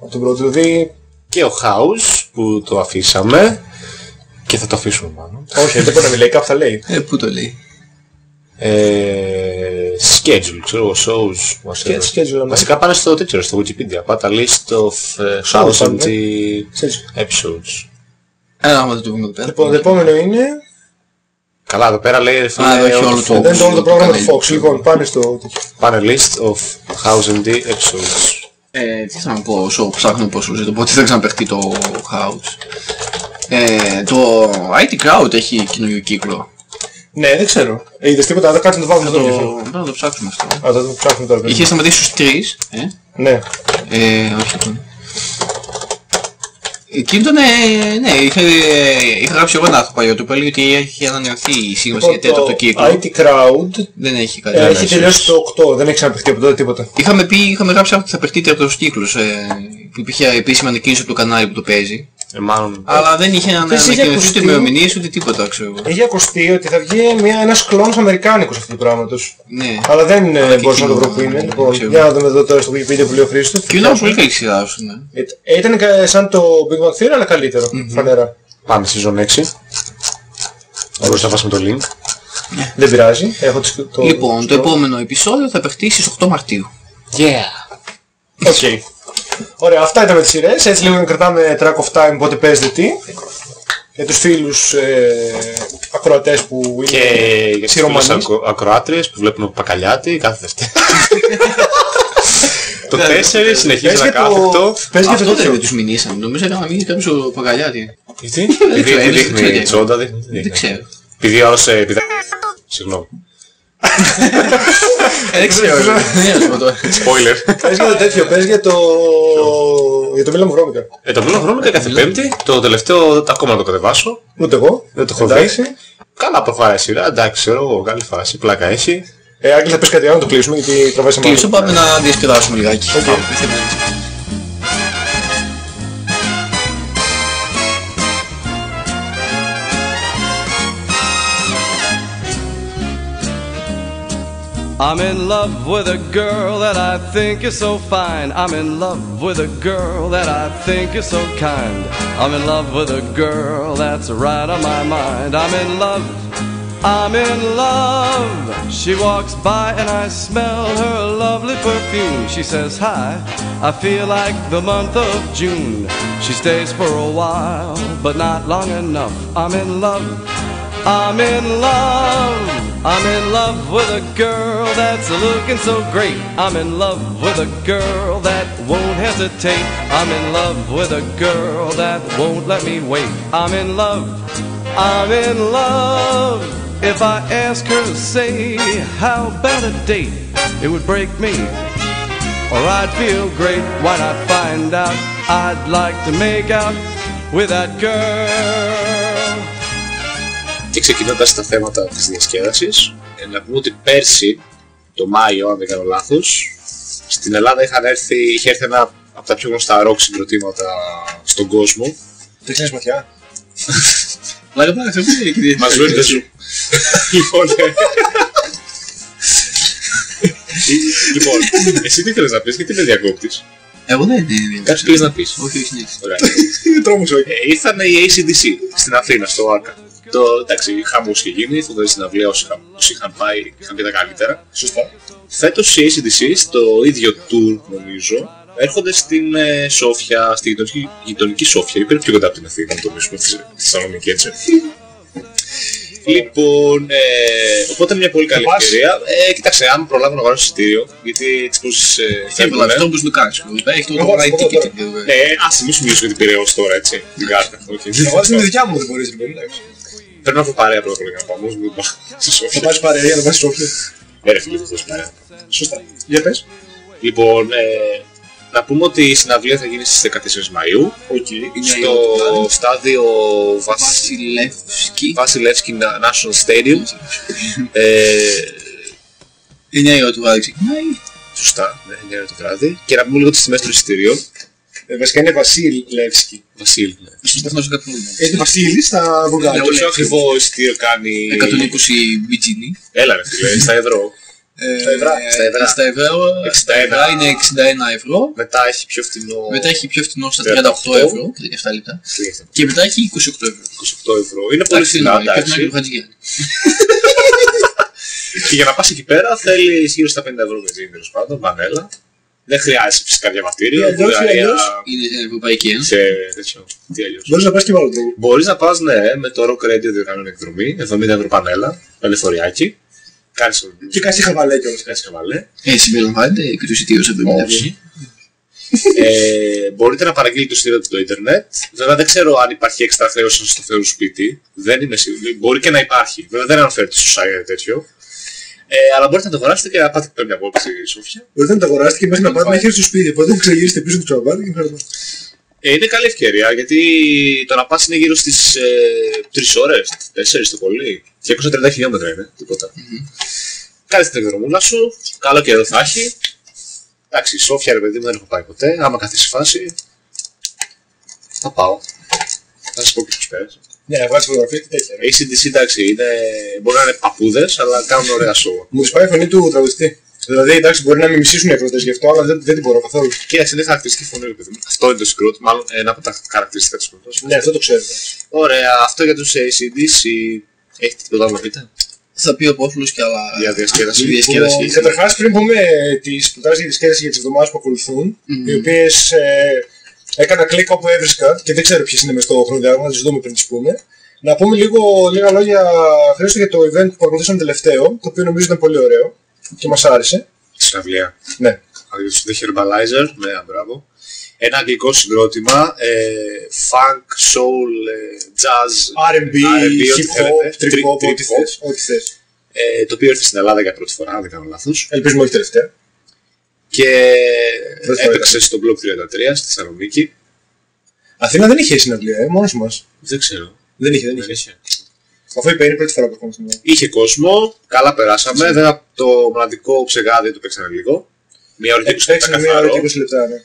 από τον πρώτο. Δηλαδή, Και ο House που το αφήσαμε. Και θα το αφήσουμε μάλλον. όχι, δεν μπορεί να μιλάει, κάπου θα λέει. Ε, πού το λέει; Ε, schedule, ξέρω εγώ, shows. whatever. Schedule, schedule, ναι. Βασικά πάνε στο τέτοιο, στο Wikipedia. Πάτα list of ε, Shows thousand πάνε, ναι. ε, episodes. Ένα άμα δεν το πούμε εδώ πέρα. Λοιπόν, το επόμενο είναι. Καλά, εδώ πέρα λέει ρε φίλε, Α, εδώ έχει όλο all το- the Δεν είναι το όλο το πρόγραμμα του κανάλι. Fox. Λοιπόν, πάνε στο. τέτοιο. Πάνε list of thousand episodes. Ε, τι θα να πω όσο ψάχνω πόσο ζητώ, πότε θα ξαναπαιχτεί το House. Ε, το IT Crowd έχει καινούριο κύκλο. Ναι, δεν ξέρω. Ε, Είδες τίποτα, δεν κάτσε να το βάλουμε Θα εδώ. το, και αυτό. θα το ψάξουμε αυτό. Α, θα το ψάχνουμε τώρα. παιδιά. Είχε σταματήσει στους 3, ε; Ναι. Ε, όχι αυτό. Εκείνο ήταν, ε, ναι, είχα, ε, είχα γράψει εγώ ένα άρθρο παλιό που έλεγε ότι έχει ανανεωθεί η σύμβαση για Λοιπόν, τέταρτο το κύκλο. IT Crowd Δεν έχει κάτι. ε, άλλο. έχει τελειώσει το 8, δεν έχει ξαναπαιχτεί από τότε τίποτα. Είχαμε πει, είχαμε γράψει ότι θα παιχτεί τέταρτος κύκλος, ε, που υπήρχε επίσημη ανακοίνωση από το κανάλι που το παίζει. Ε, μάλλον Αλλά δεν είχε είχε ανακοινωθεί ούτε ακουστεί. ημερομηνίες ούτε τίποτα, ξέρω εγώ. Έχει ακουστεί ότι θα βγει μια, ένας κλόνος αμερικάνικος αυτού του πράγματος. Ναι. Αλλά δεν ε, Αλλά και μπορούσα να το βρω εκείνο, που είναι. δεν Λοιπόν, ξέρω. για να δούμε εδώ τώρα στο Wikipedia που λέει ο Χρήστος. Και είναι όμως πολύ καλή σειρά σου, ναι. Ε, Ήταν κα- σαν το Big Bang Theory αλλά καλύτερο, φανερά. πάμε στη season 6. Μπορείς να βάσουμε το link. Δεν πειράζει, έχω τις- το... Λοιπόν, το επόμενο επεισόδιο θα παιχτεί στις 8 Μαρτίου. Yeah! Οκ. Ωραία, αυτά ήταν με τις σειρές. Έτσι λίγο να κρατάμε track of time πότε παίζετε τι. Για τους φίλους ε, ακροατές που είναι Και για τις σειρομανείς. φίλες ακρο- ακροάτριες που βλέπουν Παπακαλιάτη κάθε Δευτέρα. Το 4 συνεχίζει Πες να για το- κάθεκτο. Πες για το Αυτό δεν τέτοιο. δεν τους μηνύσαμε. Νομίζω έκανα μήνυση κάποιος ο Παπακαλιάτη. Γιατί; ξέρω, Επειδή δεν δείχνει ξέρω. τσόντα, δείχνει. τι Δεν δείχνει. ξέρω. Επειδή ο άλλος ε, επιδα... Συγγνώμη. Ε, Δεν ξέρω. Δεν ξέρω τώρα. Spoiler. Πες για το τέτοιο, πες για το... για το Μίλα μου βρώμικα. Ε, το πλέον χρόνο και κάθε πέμπτη. Το τελευταίο ακόμα να το κατεβάσω. Ούτε εγώ. Δεν το έχω δει. Εντάξει. Καλά προχωράει η σειρά. Εντάξει, ξέρω εγώ. Καλή φάση. Πλάκα έχει. Ε, Άγγελ θα πεις κάτι άλλο να το κλείσουμε γιατί τραβάει σε Κλείσω, μάλλον. πάμε να διασκεδάσουμε λιγάκι. Οκ. I'm in love with a girl that I think is so fine. I'm in love with a girl that I think is so kind. I'm in love with a girl that's right on my mind. I'm in love. I'm in love. She walks by and I smell her lovely perfume. She says, Hi, I feel like the month of June. She stays for a while, but not long enough. I'm in love. I'm in love. I'm in love with a girl that's looking so great. I'm in love with a girl that won't hesitate. I'm in love with a girl that won't let me wait. I'm in love. I'm in love. If I ask her to say how bad a date it would break me. or I'd feel great. Why not find out? I'd like to make out with that girl. Και ξεκινώντας τα θέματα της διασκέδασης, ε, να πούμε ότι πέρσι, το Μάιο, αν δεν κάνω λάθος, στην Ελλάδα είχαν έρθει, είχε έρθει ένα από τα πιο γνωστά ροκ συγκροτήματα στον κόσμο. Δεν ξέρεις ματιά. Πλάκα πλάκα, αυτό είναι κύριε. Μαζούρι δεν σου. Λοιπόν, ε, λοιπόν, εσύ τι θέλεις να πεις, γιατί με διακόπτεις; Εγώ δεν είναι. Κάτι θέλεις να πεις. Όχι, όχι, συνέχισε. Ωραία. Είναι τρόμος όχι. Ε, ήρθαν οι ACDC στην Αθήνα, στο Άκα. Το, εντάξει, χαμός είχε γίνει, φοβερή συναυλία όσοι είχαν- όσοι είχαν πάει, είχαν πει τα καλύτερα. Σωστά. Φέτος οι ACDC στο ίδιο tour νομίζω έρχονται στην ε, Σόφια, στη γειτονική, γειτονική Σόφια, η οποία είναι πιο κοντά από την Αθήνα, να το νομίζουμε, στη στη Θεσσαλονίκη έτσι. Λοιπόν, ε, οπότε μια πολύ καλή Θα πας; ευκαιρία. Ε, κοίταξε, αν προλάβω να αγοράσω εισιτήριο, γιατί τις πόσες ε, Και φεύγουνε. αυτό που σου κάνει. Έχει το Εγώ, το right εγώ ticket. τώρα. βέβαια. Ναι, ας μην σου μιλήσω για την Πειραιώς τώρα, έτσι, την κάρτα. Όχι. Εγώ στην δικιά μου δεν μπορείς, ρε παιδί, εντάξει. Πρέπει να έχω παρέα πρώτα απ' όλα για να πάω, όμως μην πάω στη Θα Σόφια. πας παρέα για να πας στο όφιλο. Ναι ρε φίλε, θα δώσω παρέα. Σωστά. Για πες. Λοιπόν, ε, να πούμε ότι η συναυλία θα γίνει στις 14 Μαΐου. Οκ. Είναι στο η στάδιο Βασι- Βασιλεύσκη. Βασιλεύσκι Na- National Stadium. ε, 9 η ώρα του βράδυ ξεκινάει. σωστά, ναι, 9 ώρα το βράδυ. Και να πούμε λίγο τις τιμές των εισιτηρίων. Ε, Βασικά είναι Βασίλ Λεύσκι. Βασίλη, ναι. Στον σταθμό σου κάποιο πρόβλημα. Είναι Βασίλης στα Το βουγκάλια. πιο ακριβό εισιτήριο κάνει... 120 μπιτζίνι. Έλα ρε φίλε, στα ευρώ. Στα ευρώ. Στα ευρώ. Στα ευρώ. 61. τα ευρώ είναι 61 ευρώ. Μετά έχει πιο φτηνό... Μετά έχει πιο φθηνό στα 38 38 ευρώ και 17 λεπτά. Τι έχει αυτό, Και μετά έχει 28 ευρώ. 28 ευρώ. Είναι πολύ Εντάξει, φθηνά, είναι και αυτό είναι εντάξει. του Χατζηγιάννη. Και για να πας εκεί πέρα θέλεις γύρω στα 50 ευρώ βενζίνη τέλος πάντων, μπανέλα. Δεν χρειάζεται φυσικά διαβατήριο, Τι αλλιώς, τι Βουλγαρία, αλλιώς. Είναι στην Ευρωπαϊκή Ένωση. σε τέτοιο. Τι αλλιώς. Μπορείς να πας και με άλλο τρόπο. Μπορείς να πας, ναι, με το Rock Radio διοργανώνει εκδρομή, 70 ευρώ πανέλα, με λεωφοριάκι. Κάνεις Και κάτι χαβαλέ κιόλας. κάνεις χαβαλέ. Ε, συμπεριλαμβάνεται και το εισιτήριο σε 70 ευρώ. Όχι. ε, μπορείτε να παραγγείλετε το εισιτήριο από το ίντερνετ. Βέβαια δεν ξέρω αν υπάρχει έξτρα θέωση να σας το φέρουν σπίτι. Δεν είμαι σίγουρη. Μπορεί και να υπάρχει. Βέβαια δεν αναφέρεται στο site τέτοιο. Ε, αλλά μπορείτε να το αγοράσετε και να πάτε πέρα μια απόψη Σόφια. Μπορείτε να το αγοράσετε και μέχρι να πάτε να έχετε στο σπίτι. Οπότε δεν ξεγυρίσετε πίσω του ξαναπάτε και να πάτε. Ε, είναι καλή ευκαιρία γιατί το να πας είναι γύρω στις ε, 3 ώρες, 4 το πολύ. 230 χιλιόμετρα είναι, τίποτα. Κάνεις την εκδρομούλα σου, καλό καιρό θα έχει. Εντάξει, η Σόφια ρε παιδί μου δεν έχω πάει ποτέ. Άμα καθίσει φάση, θα πάω. Θα σας πω και τους πέρασε. Ναι, να βγάλεις φωτογραφία και τέτοια. ρε. ACDC εντάξει, είναι, μπορεί να είναι παππούδες, αλλά κάνουν ωραία σοου. Μου σπάει η φωνή του τραγουδιστή. Δηλαδή, εντάξει, μπορεί να με μισήσουν οι ακροτές γι' αυτό, αλλά δεν, δεν την μπορώ καθόλου. Κοίταξε, είναι χαρακτηριστική φωνή, ρε παιδί μου. Αυτό είναι το συγκρότημα, μάλλον ένα από τα χαρακτηριστικά του συγκρότηματος. Ναι, αυτό το ξέρετε. Ωραία, αυτό για τους ACDC. Έχετε τίποτα άλλο να πείτε; Θα πει ο Πόφλος και άλλα. για διασκέδαση. Στη διασκέδαση. Λοιπόν, Καταρχάς, πριν πούμε τις προτάσεις για διασκέδαση για τις εβδομάδες που ακολουθούν, Μμμ. οι οποίες ε, έκανα κλικ όπου έβρισκα και δεν ξέρω ποιες είναι μες στο χρονοδιάγραμμα, να τις δούμε πριν τις πούμε. Να πούμε λίγο, λίγα λόγια, Χρήστο, για το event που παρακολουθήσαμε τελευταίο, το οποίο νομίζω ήταν πολύ ωραίο και μας άρεσε. Συναυλία. Ναι. Αγγλικός The Herbalizer, ναι, μπράβο. Ένα αγγλικό συγκρότημα, ε, funk, soul, ε, jazz, R&B, R&B, ό,τι hip hop, θέλετε. trip Trip- hop, trip ό,τι hop. θες, ό,τι θες. ε, το οποίο ήρθε στην Ελλάδα για πρώτη φορά, αν δεν κάνω λάθος. Ελπίζουμε όχι τελευταία. Και Πρώτη φορά έπαιξε στο Block 33 στη Θεσσαλονίκη. Αθήνα δεν είχε συναυλία, ε, μόνος μας. Δεν ξέρω. Δεν είχε, δεν Δεν είχε. Είχε. Αφού είπε είναι η πρώτη φορά που έχουμε στην Ελλάδα. Είχε κόσμο, καλά περάσαμε. Βέβαια το μοναδικό ψεγάδι το παίξανε λίγο. Μία ώρα και 20 λεπτά Παίξαμε μία ώρα καθαρό. και 20 λεπτά, ναι.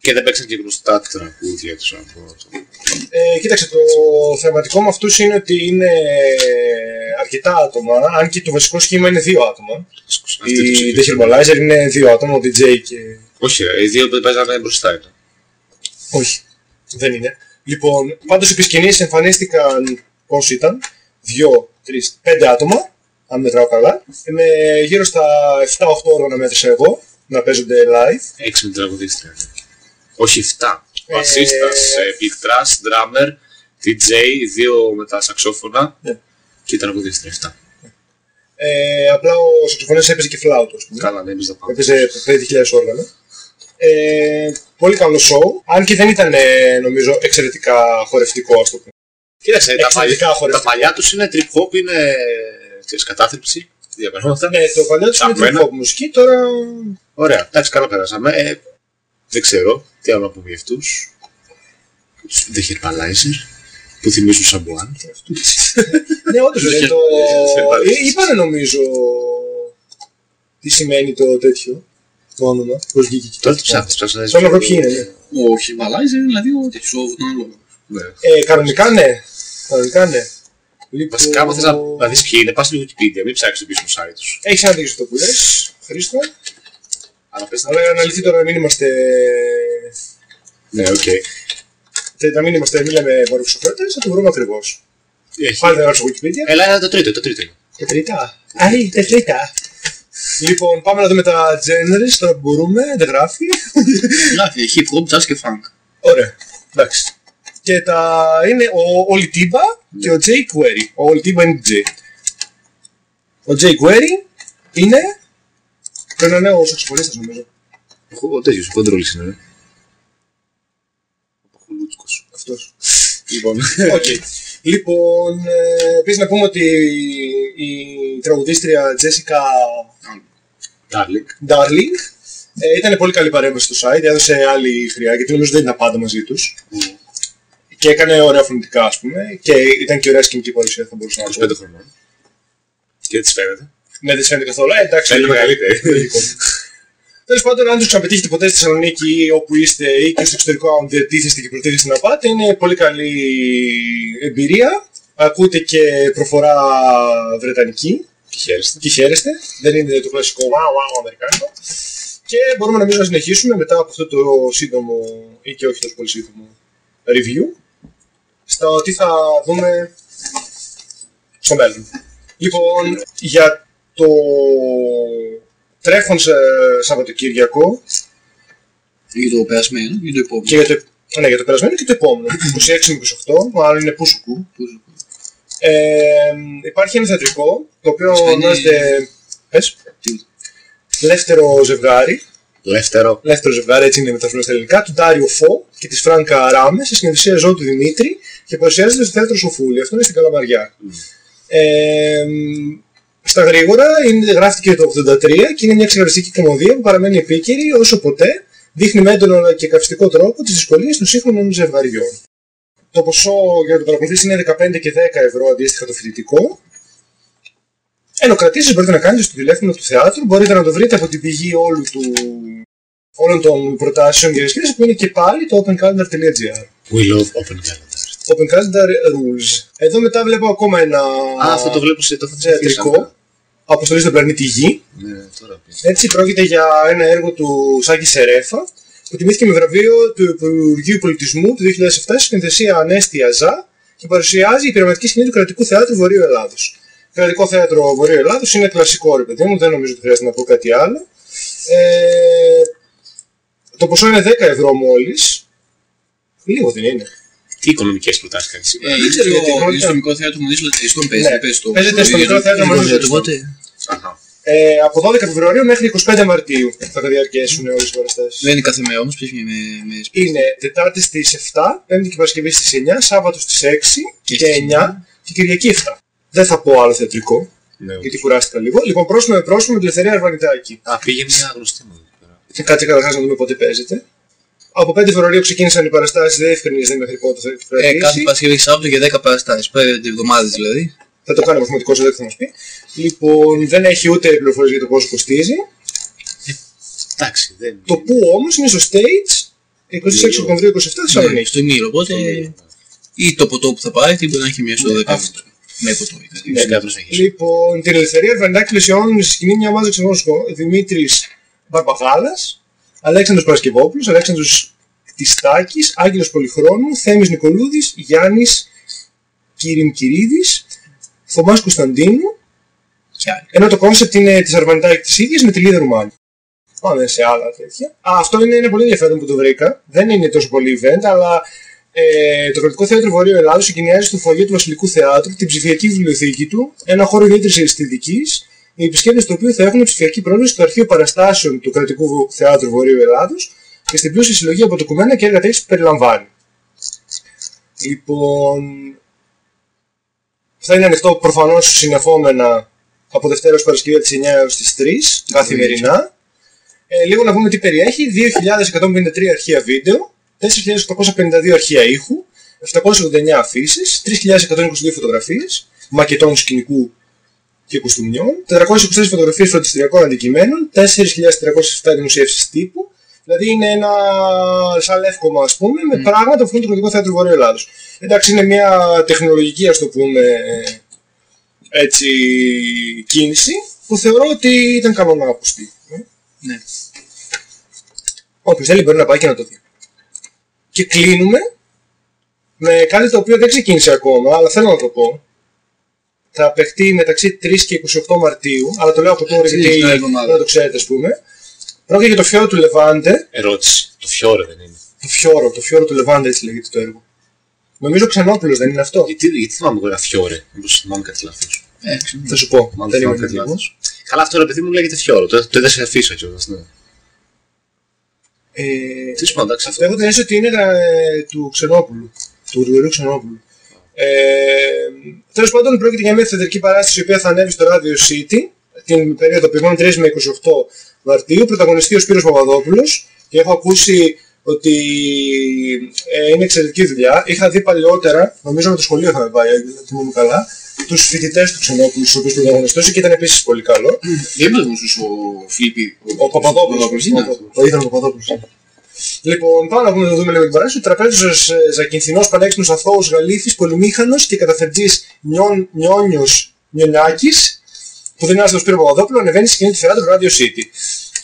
Και δεν παίξαν και γνωστά τραγούδια τους από το... Ε, κοίταξε, το θεματικό με αυτούς είναι ότι είναι αρκετά άτομα, αν και το βασικό σχήμα είναι δύο άτομα. Αυτή το Η ψηφίσαμε. The Herbalizer είναι δύο άτομα, ο DJ και... Όχι, ρε, οι δύο που παίζανε μπροστά ήταν. Όχι, δεν είναι. Λοιπόν, πάντως επί σκηνής εμφανίστηκαν πώς ήταν, δύο, τρεις, πέντε άτομα, αν μετράω καλά, με γύρω στα 7-8 όργανα μέτρησα εγώ, να παίζονται live. Έξι με την τραγουδίστρια. Όχι, 7. Ε, Βασίστας, ε, big trash, drummer, DJ, δύο με τα σαξόφωνα Ναι. και η τραγουδίστρια 7. Ε, απλά ο σαξοφωνέας έπαιζε και φλάουτο, ας πούμε. Καλά, δεν έπαιζε τα πάντα. Έπαιζε 5.000 όργανα. Ε, πολύ καλό show, αν και δεν ήταν ε, νομίζω εξαιρετικά χορευτικό, ας το πούμε. Κοίταξε, τα, Εξαιρετικά παλιά, τα χορευτικό. παλιά τους είναι trip hop, είναι ξέρεις, κατάθλιψη, διαπερνόταν. Ναι, το παλιό τους είναι Τσαπμένα. trip hop μουσική, τώρα Ωραία, εντάξει, καλά περάσαμε. Ε, δεν ξέρω τι άλλο να πούμε για αυτούς. The Herbalizer, που θυμίζουν Σαμπουάν. Ναι, όντως, ρε, το... Ε, Είπανε νομίζω τι σημαίνει το τέτοιο, το όνομα, πώς βγήκε εκεί. Τώρα το ψάχνεις, ψάχνεις να δεις Θέλω να βρω ποιο- ποιοι είναι, ναι. Ο Himalaizer είναι δηλαδή ο τέτοιος, ο βουτανολόγος. Ναι. Ε, κανονικά ναι. Κανονικά ναι. Λοιπόν, Βασικά, άμα θες να, να δεις ποιοι είναι, πας στη Wikipedia, μην ψάξεις το επίσημο site τους. Έχεις ένα δίκιο αυτό που λες, Χρήστο. Αλλά πες Αλλά για να λυθεί τώρα να μην είμαστε... Ναι, οκ. τε- Να μην είμαστε, μην λέμε βαρουξοκράτες, θα το βρούμε ακριβώς. Έχει. Πάλι να γράψω Wikipedia. Έλα, έλα, το τρίτο, το τρίτο είναι. Τα τρίτα. Άι, τα τρίτα. Λοιπόν, πάμε να δούμε τα genres τώρα που μπορούμε. Δεν γράφει. Γράφει hip hop, jazz και funk. Ωραία. Εντάξει. Και τα είναι ο Ολιτίμπα και ο Jay Query. Ο Ολιτίμπα είναι J. Ο Jay Query είναι... Πρέπει να είναι ο σαξιφωνίστας νομίζω. Ο ο τέτοιος, ο κοντρόλης είναι, ρε. Ο Χουλούτσκος. Αυτός. Λοιπόν, Οκ. Λοιπόν, ε, επίσης να πούμε ότι η τραγουδίστρια Jessica Darling. Darling ε, ήταν πολύ καλή παρέμβαση στο site, έδωσε άλλη χρειά γιατί νομίζω δεν ήταν πάντα μαζί τους. Και έκανε ωραία φωνητικά ας πούμε και ήταν και ωραία σκηνική παρουσία θα μπορούσα να 25 πω. χρονών. Και δεν της φαίνεται. Ναι, δεν της φαίνεται καθόλου. Ε, εντάξει. Φαίνεται μεγαλύτερη. λογικό. Τέλος πάντων, αν τους ξαναπετύχετε ποτέ στη Θεσσαλονίκη ή όπου είστε ή και στο εξωτερικό, αν διατίθεστε και προτίθεστε να πάτε, είναι πολύ καλή εμπειρία. Ακούτε και προφορά βρετανική Και χαίρεστε. και χαίρεστε. Δεν είναι το κλασικό wow, wow, αμερικάνικο. Και μπορούμε νομίζω να συνεχίσουμε μετά από αυτό το σύντομο ή και όχι τόσο πολύ σύντομο review στο τι θα δούμε στο μέλλον. Λοιπόν, για το τρέχον σε Σαββατοκύριακο Για το περασμένο, για το επόμενο. και για το, ναι, για το περασμένο και το επόμενο, 26 με 28, μάλλον είναι Πούσουκου, Πού σου πω. ε, υπάρχει ένα θεατρικό, το οποίο Αυτό είναι- ονομάζεται, πες, Τι- Λεύτερο ζευγάρι, Δεύτερο. Λεύτερο ζευγάρι, έτσι είναι μεταφρασμένο στα ελληνικά, του Ντάριο Φω και της Φράνκα Ράμε, σε σκηνοθεσία Ζώου του Δημήτρη και παρουσιάζεται στο θέατρο Σοφούλη. Αυτό είναι στην Καλαμαριά. Ε, στα γρήγορα, είναι, γράφτηκε το 83 και είναι μια ξεχωριστική κομμωδία που παραμένει επίκαιρη όσο ποτέ, δείχνει με έντονο αλλά και καυστικό τρόπο τις δυσκολίες των σύγχρονων ζευγαριών. Το ποσό για να το παρακολουθήσει είναι 15 και 10 ευρώ αντίστοιχα το φοιτητικό. Ενοκρατήσεις μπορείτε να κάνετε στο τηλέφωνο του θεάτρου, μπορείτε να το βρείτε από την πηγή όλου του, όλων των προτάσεων για εσείς που είναι και πάλι το opencalendar.gr. We love open calendar. Open Calendar Rules. Εδώ μετά βλέπω ακόμα ένα Α, αυτό το βλέπω σε το θεατρικό. Αποστολή στον πλανήτη Γη. Ναι, τώρα πεις. Έτσι πρόκειται για ένα έργο του Σάκη Σερέφα που τιμήθηκε με βραβείο του Υπουργείου Πολιτισμού του 2007 στη σκηνοθεσία Ανέστη Αζά και παρουσιάζει η πειραματική σκηνή του Κρατικού Θεάτρου Βορείου Ελλάδος. Κρατικό Θέατρο Βορείου Ελλάδος είναι κλασικό ρε παιδί μου, δεν νομίζω ότι χρειάζεται να πω κάτι άλλο. Ε, το ποσό είναι 10 ευρώ μόλις. Λίγο δεν είναι. Τι οικονομικές προτάσεις κάνεις σήμερα; Ε, δεν ξέρω γιατί, είναι πρώτα- στο μικρό θέατρο μου δεις ότι στον παίζει, Ναι. πες το. Παίζεται στο μικρό θέατρο Λοιπόν, Μαρίζος το πότε; Αχα. Ε, από 12 Φεβρουαρίου μέχρι 25 Μαρτίου θα τα διαρκέσουν όλες οι παραστάσεις. Δεν είναι κάθε μέρα όμως, πες με... με- Είναι Τετάρτη στις 7, Πέμπτη και Παρασκευή στις 9, Σάββατο στις 6 Και και, στις 9 και Κυριακή 7. Δεν θα πω άλλο θεατρικό, Ναι, γιατί κουράστηκα λίγο. Λοιπόν, πρόσωπο με πρόσωπο με τη Ελευθερία Αρβανιτάκη. Α, πήγε μια γνωστή μου εδώ πέρα. Και κάτσε καταρχάς να δούμε πότε παίζεται. Από 5 Φεβρουαρίου ξεκίνησαν οι παραστάσεις, δεν ευκρινίζεται μέχρι πότε θα Ε, κάθε κρατήσει. Παρασκευή Σάββατο και 10 παραστάσεις, πέντε εβδομάδες δηλαδή. Θα το κάνει μαθηματικός, δεν θα μας πει. Λοιπόν, δεν έχει ούτε πληροφορίες για το πόσο κοστίζει. Εντάξει, δεν... Το που όμως είναι στο stage 26 Οκτωβρίου 27 Θεσσαλονίκη. Στο Μύρο, οπότε... Ή το ποτό που θα πάρει, τι μπορεί να έχει μια στο 10 αυτό. Με ποτό ή κάτι. Φυσικά προσέχεις. Λοιπόν, την ελευθερία Αρβανιτάκη πλαισιώνουν στη σκηνή μια ομάδα ξενών Δημήτρης Μπαρμπαγάλας, Αλέξανδρος Παρασκευόπουλος, Αλέξανδρος Τιστάκης, Άγγελος Πολυχρόνου, Θέμης Νικολούδης, Γιάννης Κυριμκυρίδης, Θωμάς Κωνσταντίνου, Και άλλοι. ενώ το κόνσεπτ είναι της Αρβανιτάκη της ίδιας με τη Λίδα Ρουμάνη. Πάμε σε άλλα τέτοια. Α, αυτό είναι, είναι πολύ ενδιαφέρον που το βρήκα. Δεν είναι τόσο πολύ event, αλλά ε, το Κρατικό Θέατρο Βορείου Ελλάδος εγκαινιάζει στο φωγείο του Βασιλικού Θεάτρου την ψηφιακή βιβλιοθήκη του, ένα χώρο ιδιαίτερης αισθητικής, οι επισκέπτες του οποίου θα έχουν ψηφιακή πρόσβαση στο αρχείο παραστάσεων του Κρατικού Θεάτρου Βορείου Ελλάδος και στην πλούσια συλλογή από ντοκουμέντα και έργα τέχνης που περιλαμβάνει. Λοιπόν, θα είναι ανοιχτό προφανώς συνεχόμενα από Δευτέρα ως Παρασκευή από τις 9 έως τις 3 καθημερινά. Ε, λίγο να πούμε τι περιέχει. 2.153 αρχεία βίντεο, 4.852 αρχεία ήχου, 789 αφήσεις, 3.122 φωτογραφίες, μακετών σκηνικού και κουστούμιών, 424 φωτογραφίες φροντιστηριακών αντικειμένων, 4.307 δημοσίευσεις τύπου, δηλαδή είναι ένα σαν λεύκομα ας πούμε, με πράγματα που αφορούν το κρατικό θέατρο Βορείου Ελλάδος. Εντάξει, είναι μια τεχνολογική ας το πούμε έτσι κίνηση που θεωρώ ότι ήταν καλό να ακουστεί. ε. Ναι. Όποιος θέλει μπορεί να πάει και να το δει. Και κλείνουμε με κάτι το οποίο δεν ξεκίνησε ακόμα, αλλά θέλω να το πω. Θα παιχτεί μεταξύ 3 και 28 Μαρτίου, αλλά το λέω από τώρα Στην γιατί ίδια εβδομάδα. να το ξέρετε ας πούμε. Πρόκειται για το φιόρο του Λεβάντε, Ερώτηση. Το φιόρε δεν είναι. το φιόρο, το φιόρο του Λεβάντε έτσι λέγεται το έργο. Νομίζω Ξενόπουλος δεν είναι αυτό. Γιατί, γιατί θυμάμαι εγώ ένα φιόρε. Μήπως θυμάμαι κάτι λάθος. Ε, ξέρω. Θα σου πω, Μάλλον δεν είμαι θυμάμαι κάτι ειδικός. λάθος. Καλά αυτό ρε παιδί μου λέγεται φιόρο. Το, το είδα σε αφίσα κιόλας, ναι. Ε, Τι σου εντάξει Αυτό αυτό. έχω την αίσθηση ότι είναι ε, του Ξενόπουλου. Του Γρηγορίου Ξενόπουλου. Ε, Τέλος πάντων, πρόκειται για μια θεατρική παράσταση η οποία θα ανέβει στο Radio City την περίοδο που 3 με 28 Μαρτίου. Πρωταγωνιστεί ο Σπύρος Παπαδόπουλος και έχω ακούσει ότι ε, είναι εξαιρετική δουλειά. Είχα δει παλιότερα, νομίζω με το σχολείο είχαμε πάει, αν δεν θυμάμαι καλά, τους φοιτητές του Ξενόπουλου, στους οποίους πρωταγωνιστούσε και ήταν επίσης πολύ καλό. Δεν έπαιζε όμως ο Φίλιππη. Ο Παπαδόπουλος. είναι. Ο ήταν ο Παπαδόπουλος. Λοιπόν, πάμε να πούμε, να δούμε λίγο την παράσταση. Ο τραπέζος ε, Ζακυνθινός, πανέξυπνος αθώος, γαλήθης, πολυμήχανος και καταφερτής νιόν, νιόνιος νιονιάκης, που δεν είναι άλλο Σπύρο Παπαδόπουλο, ανεβαίνει στη σκηνή του θεάτρου Radio City.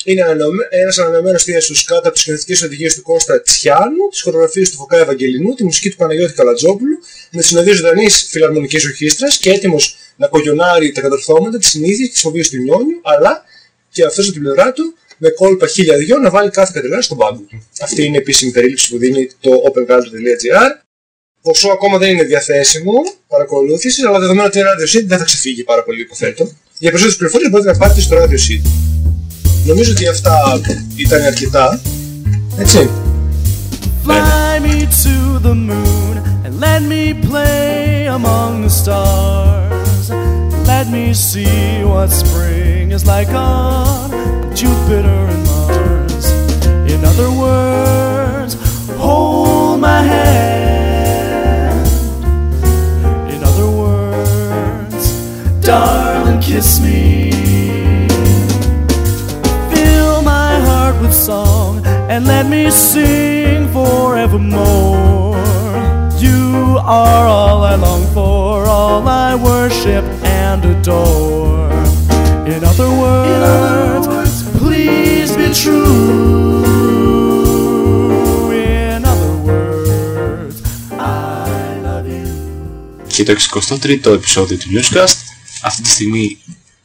Είναι ανανεωμέ- ένας ανανεωμένος θείασος κάτω από τις σκηνοθετικές οδηγίες του Κώστα Τσιάνου, τις χορογραφίες του Φωκά Ευαγγελινού, τη μουσική του Παναγιώτη Καλατζόπουλου, με τη συνοδεία ζωντανής φιλαρμονικής ορχήστρας και έτοιμος να κογιονάρει τα κατορθώματα, τις συνήθειες και τις φοβίες του Νιόνιου, αλλά και αυτός από την πλευρά του με κόλπα χίλια δυο να βάλει κάθε κατεργάτη στον πάγκο του. Αυτή είναι η επίσημη περίληψη που δίνει το openculture.gr. Ποσό ακόμα δεν είναι διαθέσιμο παρακολούθησης, αλλά δεδομένου ότι είναι Radio City δεν θα ξεφύγει πάρα πολύ υποθέτω. Για περισσότερες πληροφορίες μπορείτε να πάτε στο Radio City. Νομίζω ότι αυτά ήταν αρκετά. Έτσι. Fly me to the moon and let me play among the stars. Let me see what spring is like on Jupiter and Mars. In other words, hold my hand. In other words, darling, kiss me. with song and let me sing forevermore. You are all I long for, all I worship and adore. In other words, please be true. In other words, I love you. Και το 63ο επεισόδιο του Newscast αυτή τη στιγμή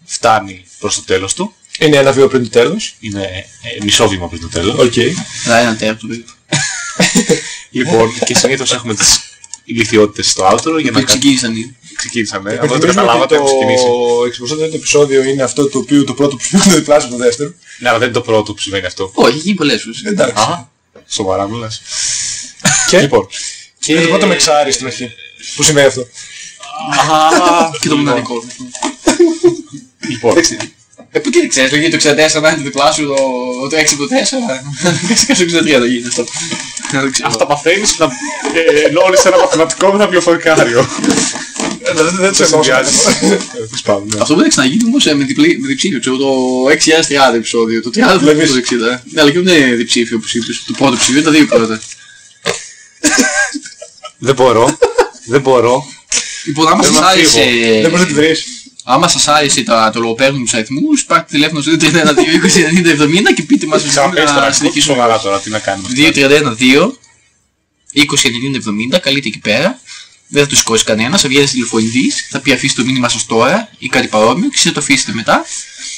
φτάνει προς το τέλος του. Είναι ένα βήμα πριν το τέλος. Είναι ε, μισό βήμα πριν το τέλος. Οκ. Να ένα τέταρτο βήμα. Λοιπόν, και συνήθως έχουμε τις ηλικιότητες στο outro για να Που ξεκίνησαν ήδη. ξεκίνησαν. Ναι. Αν Επειδή δεν το νομίζουμε ότι καταλάβατε, έχω ξεκινήσει. το 63ο επεισόδιο είναι αυτό το οποίο το πρώτο που είναι διπλάσιο από το δεύτερο. Ναι, αλλά δεν είναι το πρώτο που συμβαίνει αυτό. Όχι, έχει γίνει πολλές φορές. Εντάξει. Α, σοβαρά μου λες. Και, Λοιπόν, και... είναι το πρώτο με εξάρι στην αρχή. Που συμβαίνει αυτό; Α, Και το μοναδικό. Λοιπόν, Ε, πού και δεν ξέρεις, το γίνει το 64 να είναι το διπλάσιο, το- το 6 από το 4. Και στο 63 θα γίνει αυτό. Δεν το ξέρω. αυτά μαθαίνεις να ε, ενώνεις ένα μαθηματικό με ένα βιοφορικάριο. Δεν Το συνδυάζεις. Ε, Τέλος πάντων, ναι. Αυτό μπορεί να ξαναγίνει όμως ε, με, διπλή, με διψήφιο, ξέρω το 6030 επεισόδιο, το 30 δεν Βλέπεις. το 60. Ναι, αλλά και δεν είναι διψήφιο όπως είπες, το πρώτο ψήφιο, τα δύο πρώτα. Δεν μπορώ. Δεν μπορώ. Λοιπόν, άμα Θέλω σας να φύγω. άρεσε, Δεν μπορείς να τη βρεις. Άμα σας άρεσε τα, το λογοπαίγνιο τους αριθμούς, πάρτε τηλέφωνο στο 231 220 90 70 και πείτε μας Ξαναπες τώρα, να να συνεχίσουμε. σοβαρά τώρα, τι να κάνουμε. 231 2 20 90 70, καλείτε εκεί πέρα. Δεν θα το σηκώσει κανένας, θα βγαίνει τηλεφωνητής, θα πει αφήστε το μήνυμα σας τώρα ή κάτι παρόμοιο και εσείς θα το αφήσετε μετά.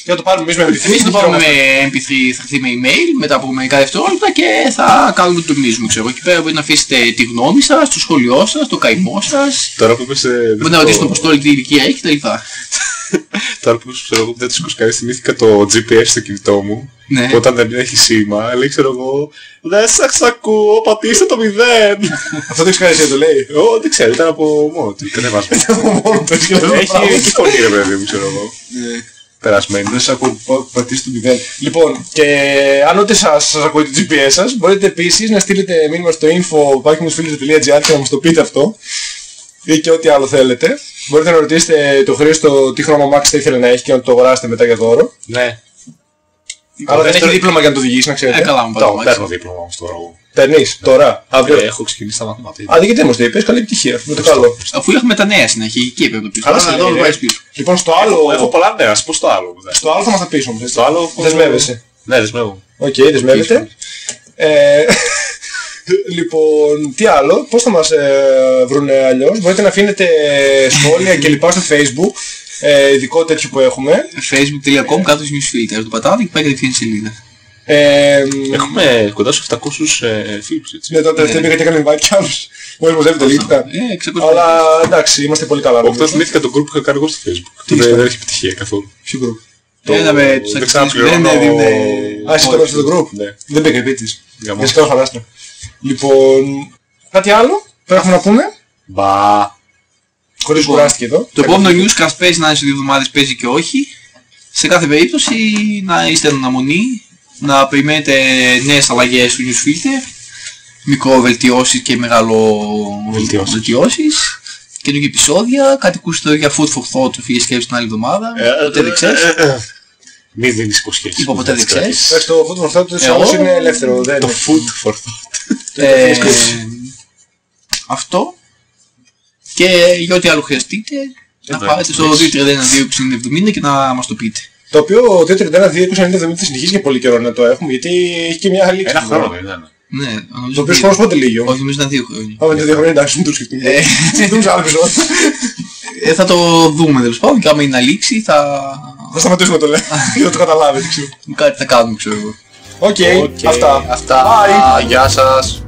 Και να το πάρουμε εμείς με MP3. Εμείς το πάρουμε με MP3, θα έρθει με email μετά από μερικά δευτερόλεπτα και θα κάνουμε το τονίζουμε ξέρω. Εκεί πέρα μπορείτε να αφήσετε τη γνώμη σας, το σχόλιο σας, το καημό σας. Τώρα που είπες... ε, δεν Μπορείτε να το- ρωτήσετε τον Αποστόλη τι ηλικία έχει κτλ. Τώρα που ξέρω εγώ, δεν το σηκώσει κανείς, θυμήθηκα το GPS στο κινητό μου. Ναι. Που όταν δεν έχει σήμα, λέει ξέρω εγώ, δεν σας ακούω, πατήστε το μηδέν. Αυτό το έχεις κάνει εσύ, το λέει. Εγώ δεν ξέρω, ήταν από μόνο του, κατεβάσμα. Μόνο το έχεις κάνει. Έχει έχει φωνή ρε παιδί μου, ξέρω εγώ. Περασμένη. Δεν σας ακούω πατήσει το μηδέν. Λοιπόν, και αν ούτε σας, σας ακούει το GPS σας, μπορείτε επίσης να στείλετε μήνυμα στο info.gr και να μας το πείτε αυτό ή και ό,τι άλλο θέλετε. Μπορείτε να ρωτήσετε το Χρήστο τι χρώμα Max θα ήθελε να έχει και να το αγοράσετε μετά για δώρο. Ναι. Αλλά δεν δεύτερο- έχει δίπλωμα για να το οδηγήσει, να ξέρετε. Ε, καλά μου Το πάρω. παίρνω δίπλωμα όμως τώρα εγώ. Παίρνεις τώρα, αύριο. Ε, Έχω ξεκινήσει τα μαθηματικά. Α, γιατί όμως το είπες, καλή επιτυχία. Με το καλό. Αφού έχουμε τα νέα συνέχεια, εκεί έπρεπε να το πεις. Καλά Τώρα σε εδώ λέει, το ρε. βάζεις πίσω. Λοιπόν, στο Έχω, έχω άλλο, πολλά νέα, ας πω στο άλλο. ναι. στο άλλο θα μας τα πεις όμως. έτσι. Στο άλλο... Δεσμεύεσαι. Ναι, δεσμεύω. Οκ, δεσμεύεται. Ε, λοιπόν, τι άλλο, πώς θα μας ε, βρουνε αλλιώς; Μπορείτε να αφήνετε σχόλια και λοιπά στο facebook, ε, ειδικό τέτοιο που έχουμε. facebook.com κάτω newsfilter. Το πατάτε και πάει κατευθείαν σελίδα. Ε, Έχουμε κοντά στους 700 ε, φίλους, έτσι. ναι, τότε δεν πήγα και έκανε invite κι άλλους. Μόλις μαζεύετε λίγα. Ε, 600. Αλλά εντάξει, είμαστε πολύ καλά. Αυτό νομίζω. θυμήθηκα τον group που είχα κάνει εγώ στο facebook. Τι Δεν είσαι; δεν έχει επιτυχία καθόλου. Ποιο group; Ένα με τους δεν αριθμούς που ξαναπληρώνω- δεν έδινε... Α, εσύ το έκανες στο group; Ναι. Δεν πήγα επίτης. Για Για σκάω χαράστρα. Λοιπόν, κάτι άλλο που έχουμε να πούμε; Μπα. Χωρίς Λοιπόν, κουράστηκε εδώ. Το επόμενο newscast παίζει να είναι σε δύο εβδομάδες, παίζει και όχι. Σε κάθε περίπτωση να είστε εν αναμονή, να περιμένετε νέες αλλαγές στο newsfilter, μικροβελτιώσεις και μεγάλο Βελτιώσεις. βελτιώσεις, καινούργια επεισόδια, κάτι ακούσετε για food for thought, φύγες σκέψη την άλλη εβδομάδα, ποτέ δεν ξέρεις, Μη δίνεις υποσχέσεις. είπα ποτέ δεν ξέρεις. Εντάξει, το food for thought της Εγώ- άλλος είναι ελεύθερο. Δεν Το είναι. food for thought. Ε, αυτό και για ό,τι άλλο χρειαστείτε να Βέβαια, πάτε στο εντάξει. 231-270 και να μας το πείτε. Το οποίο 231-290 θα συνεχίσει για πολύ καιρό να το έχουμε, γιατί έχει και μια λήξη. Ένα χρόνο δεν ήταν. Ναι, Το νομίζω οποίος δύο. χρόνος πότε λύγει. Όχι, νομίζω ήταν δύο χρόνια. Άμα είναι δύο χρόνια, εντάξει, μην το σκεφτούμε. Ε. Σκεφτούμε σε άλλο επεισόδιο. Ε, θα το δούμε τέλος πάντων και άμα είναι να λήξει θα... Θα σταματήσουμε να το λέω. Για να το καταλάβετε, ξέρω. κάτι θα κάνουμε ξέρω εγώ. Οκ, Οκ, αυτά. Αυτά. Bye. Γεια σας.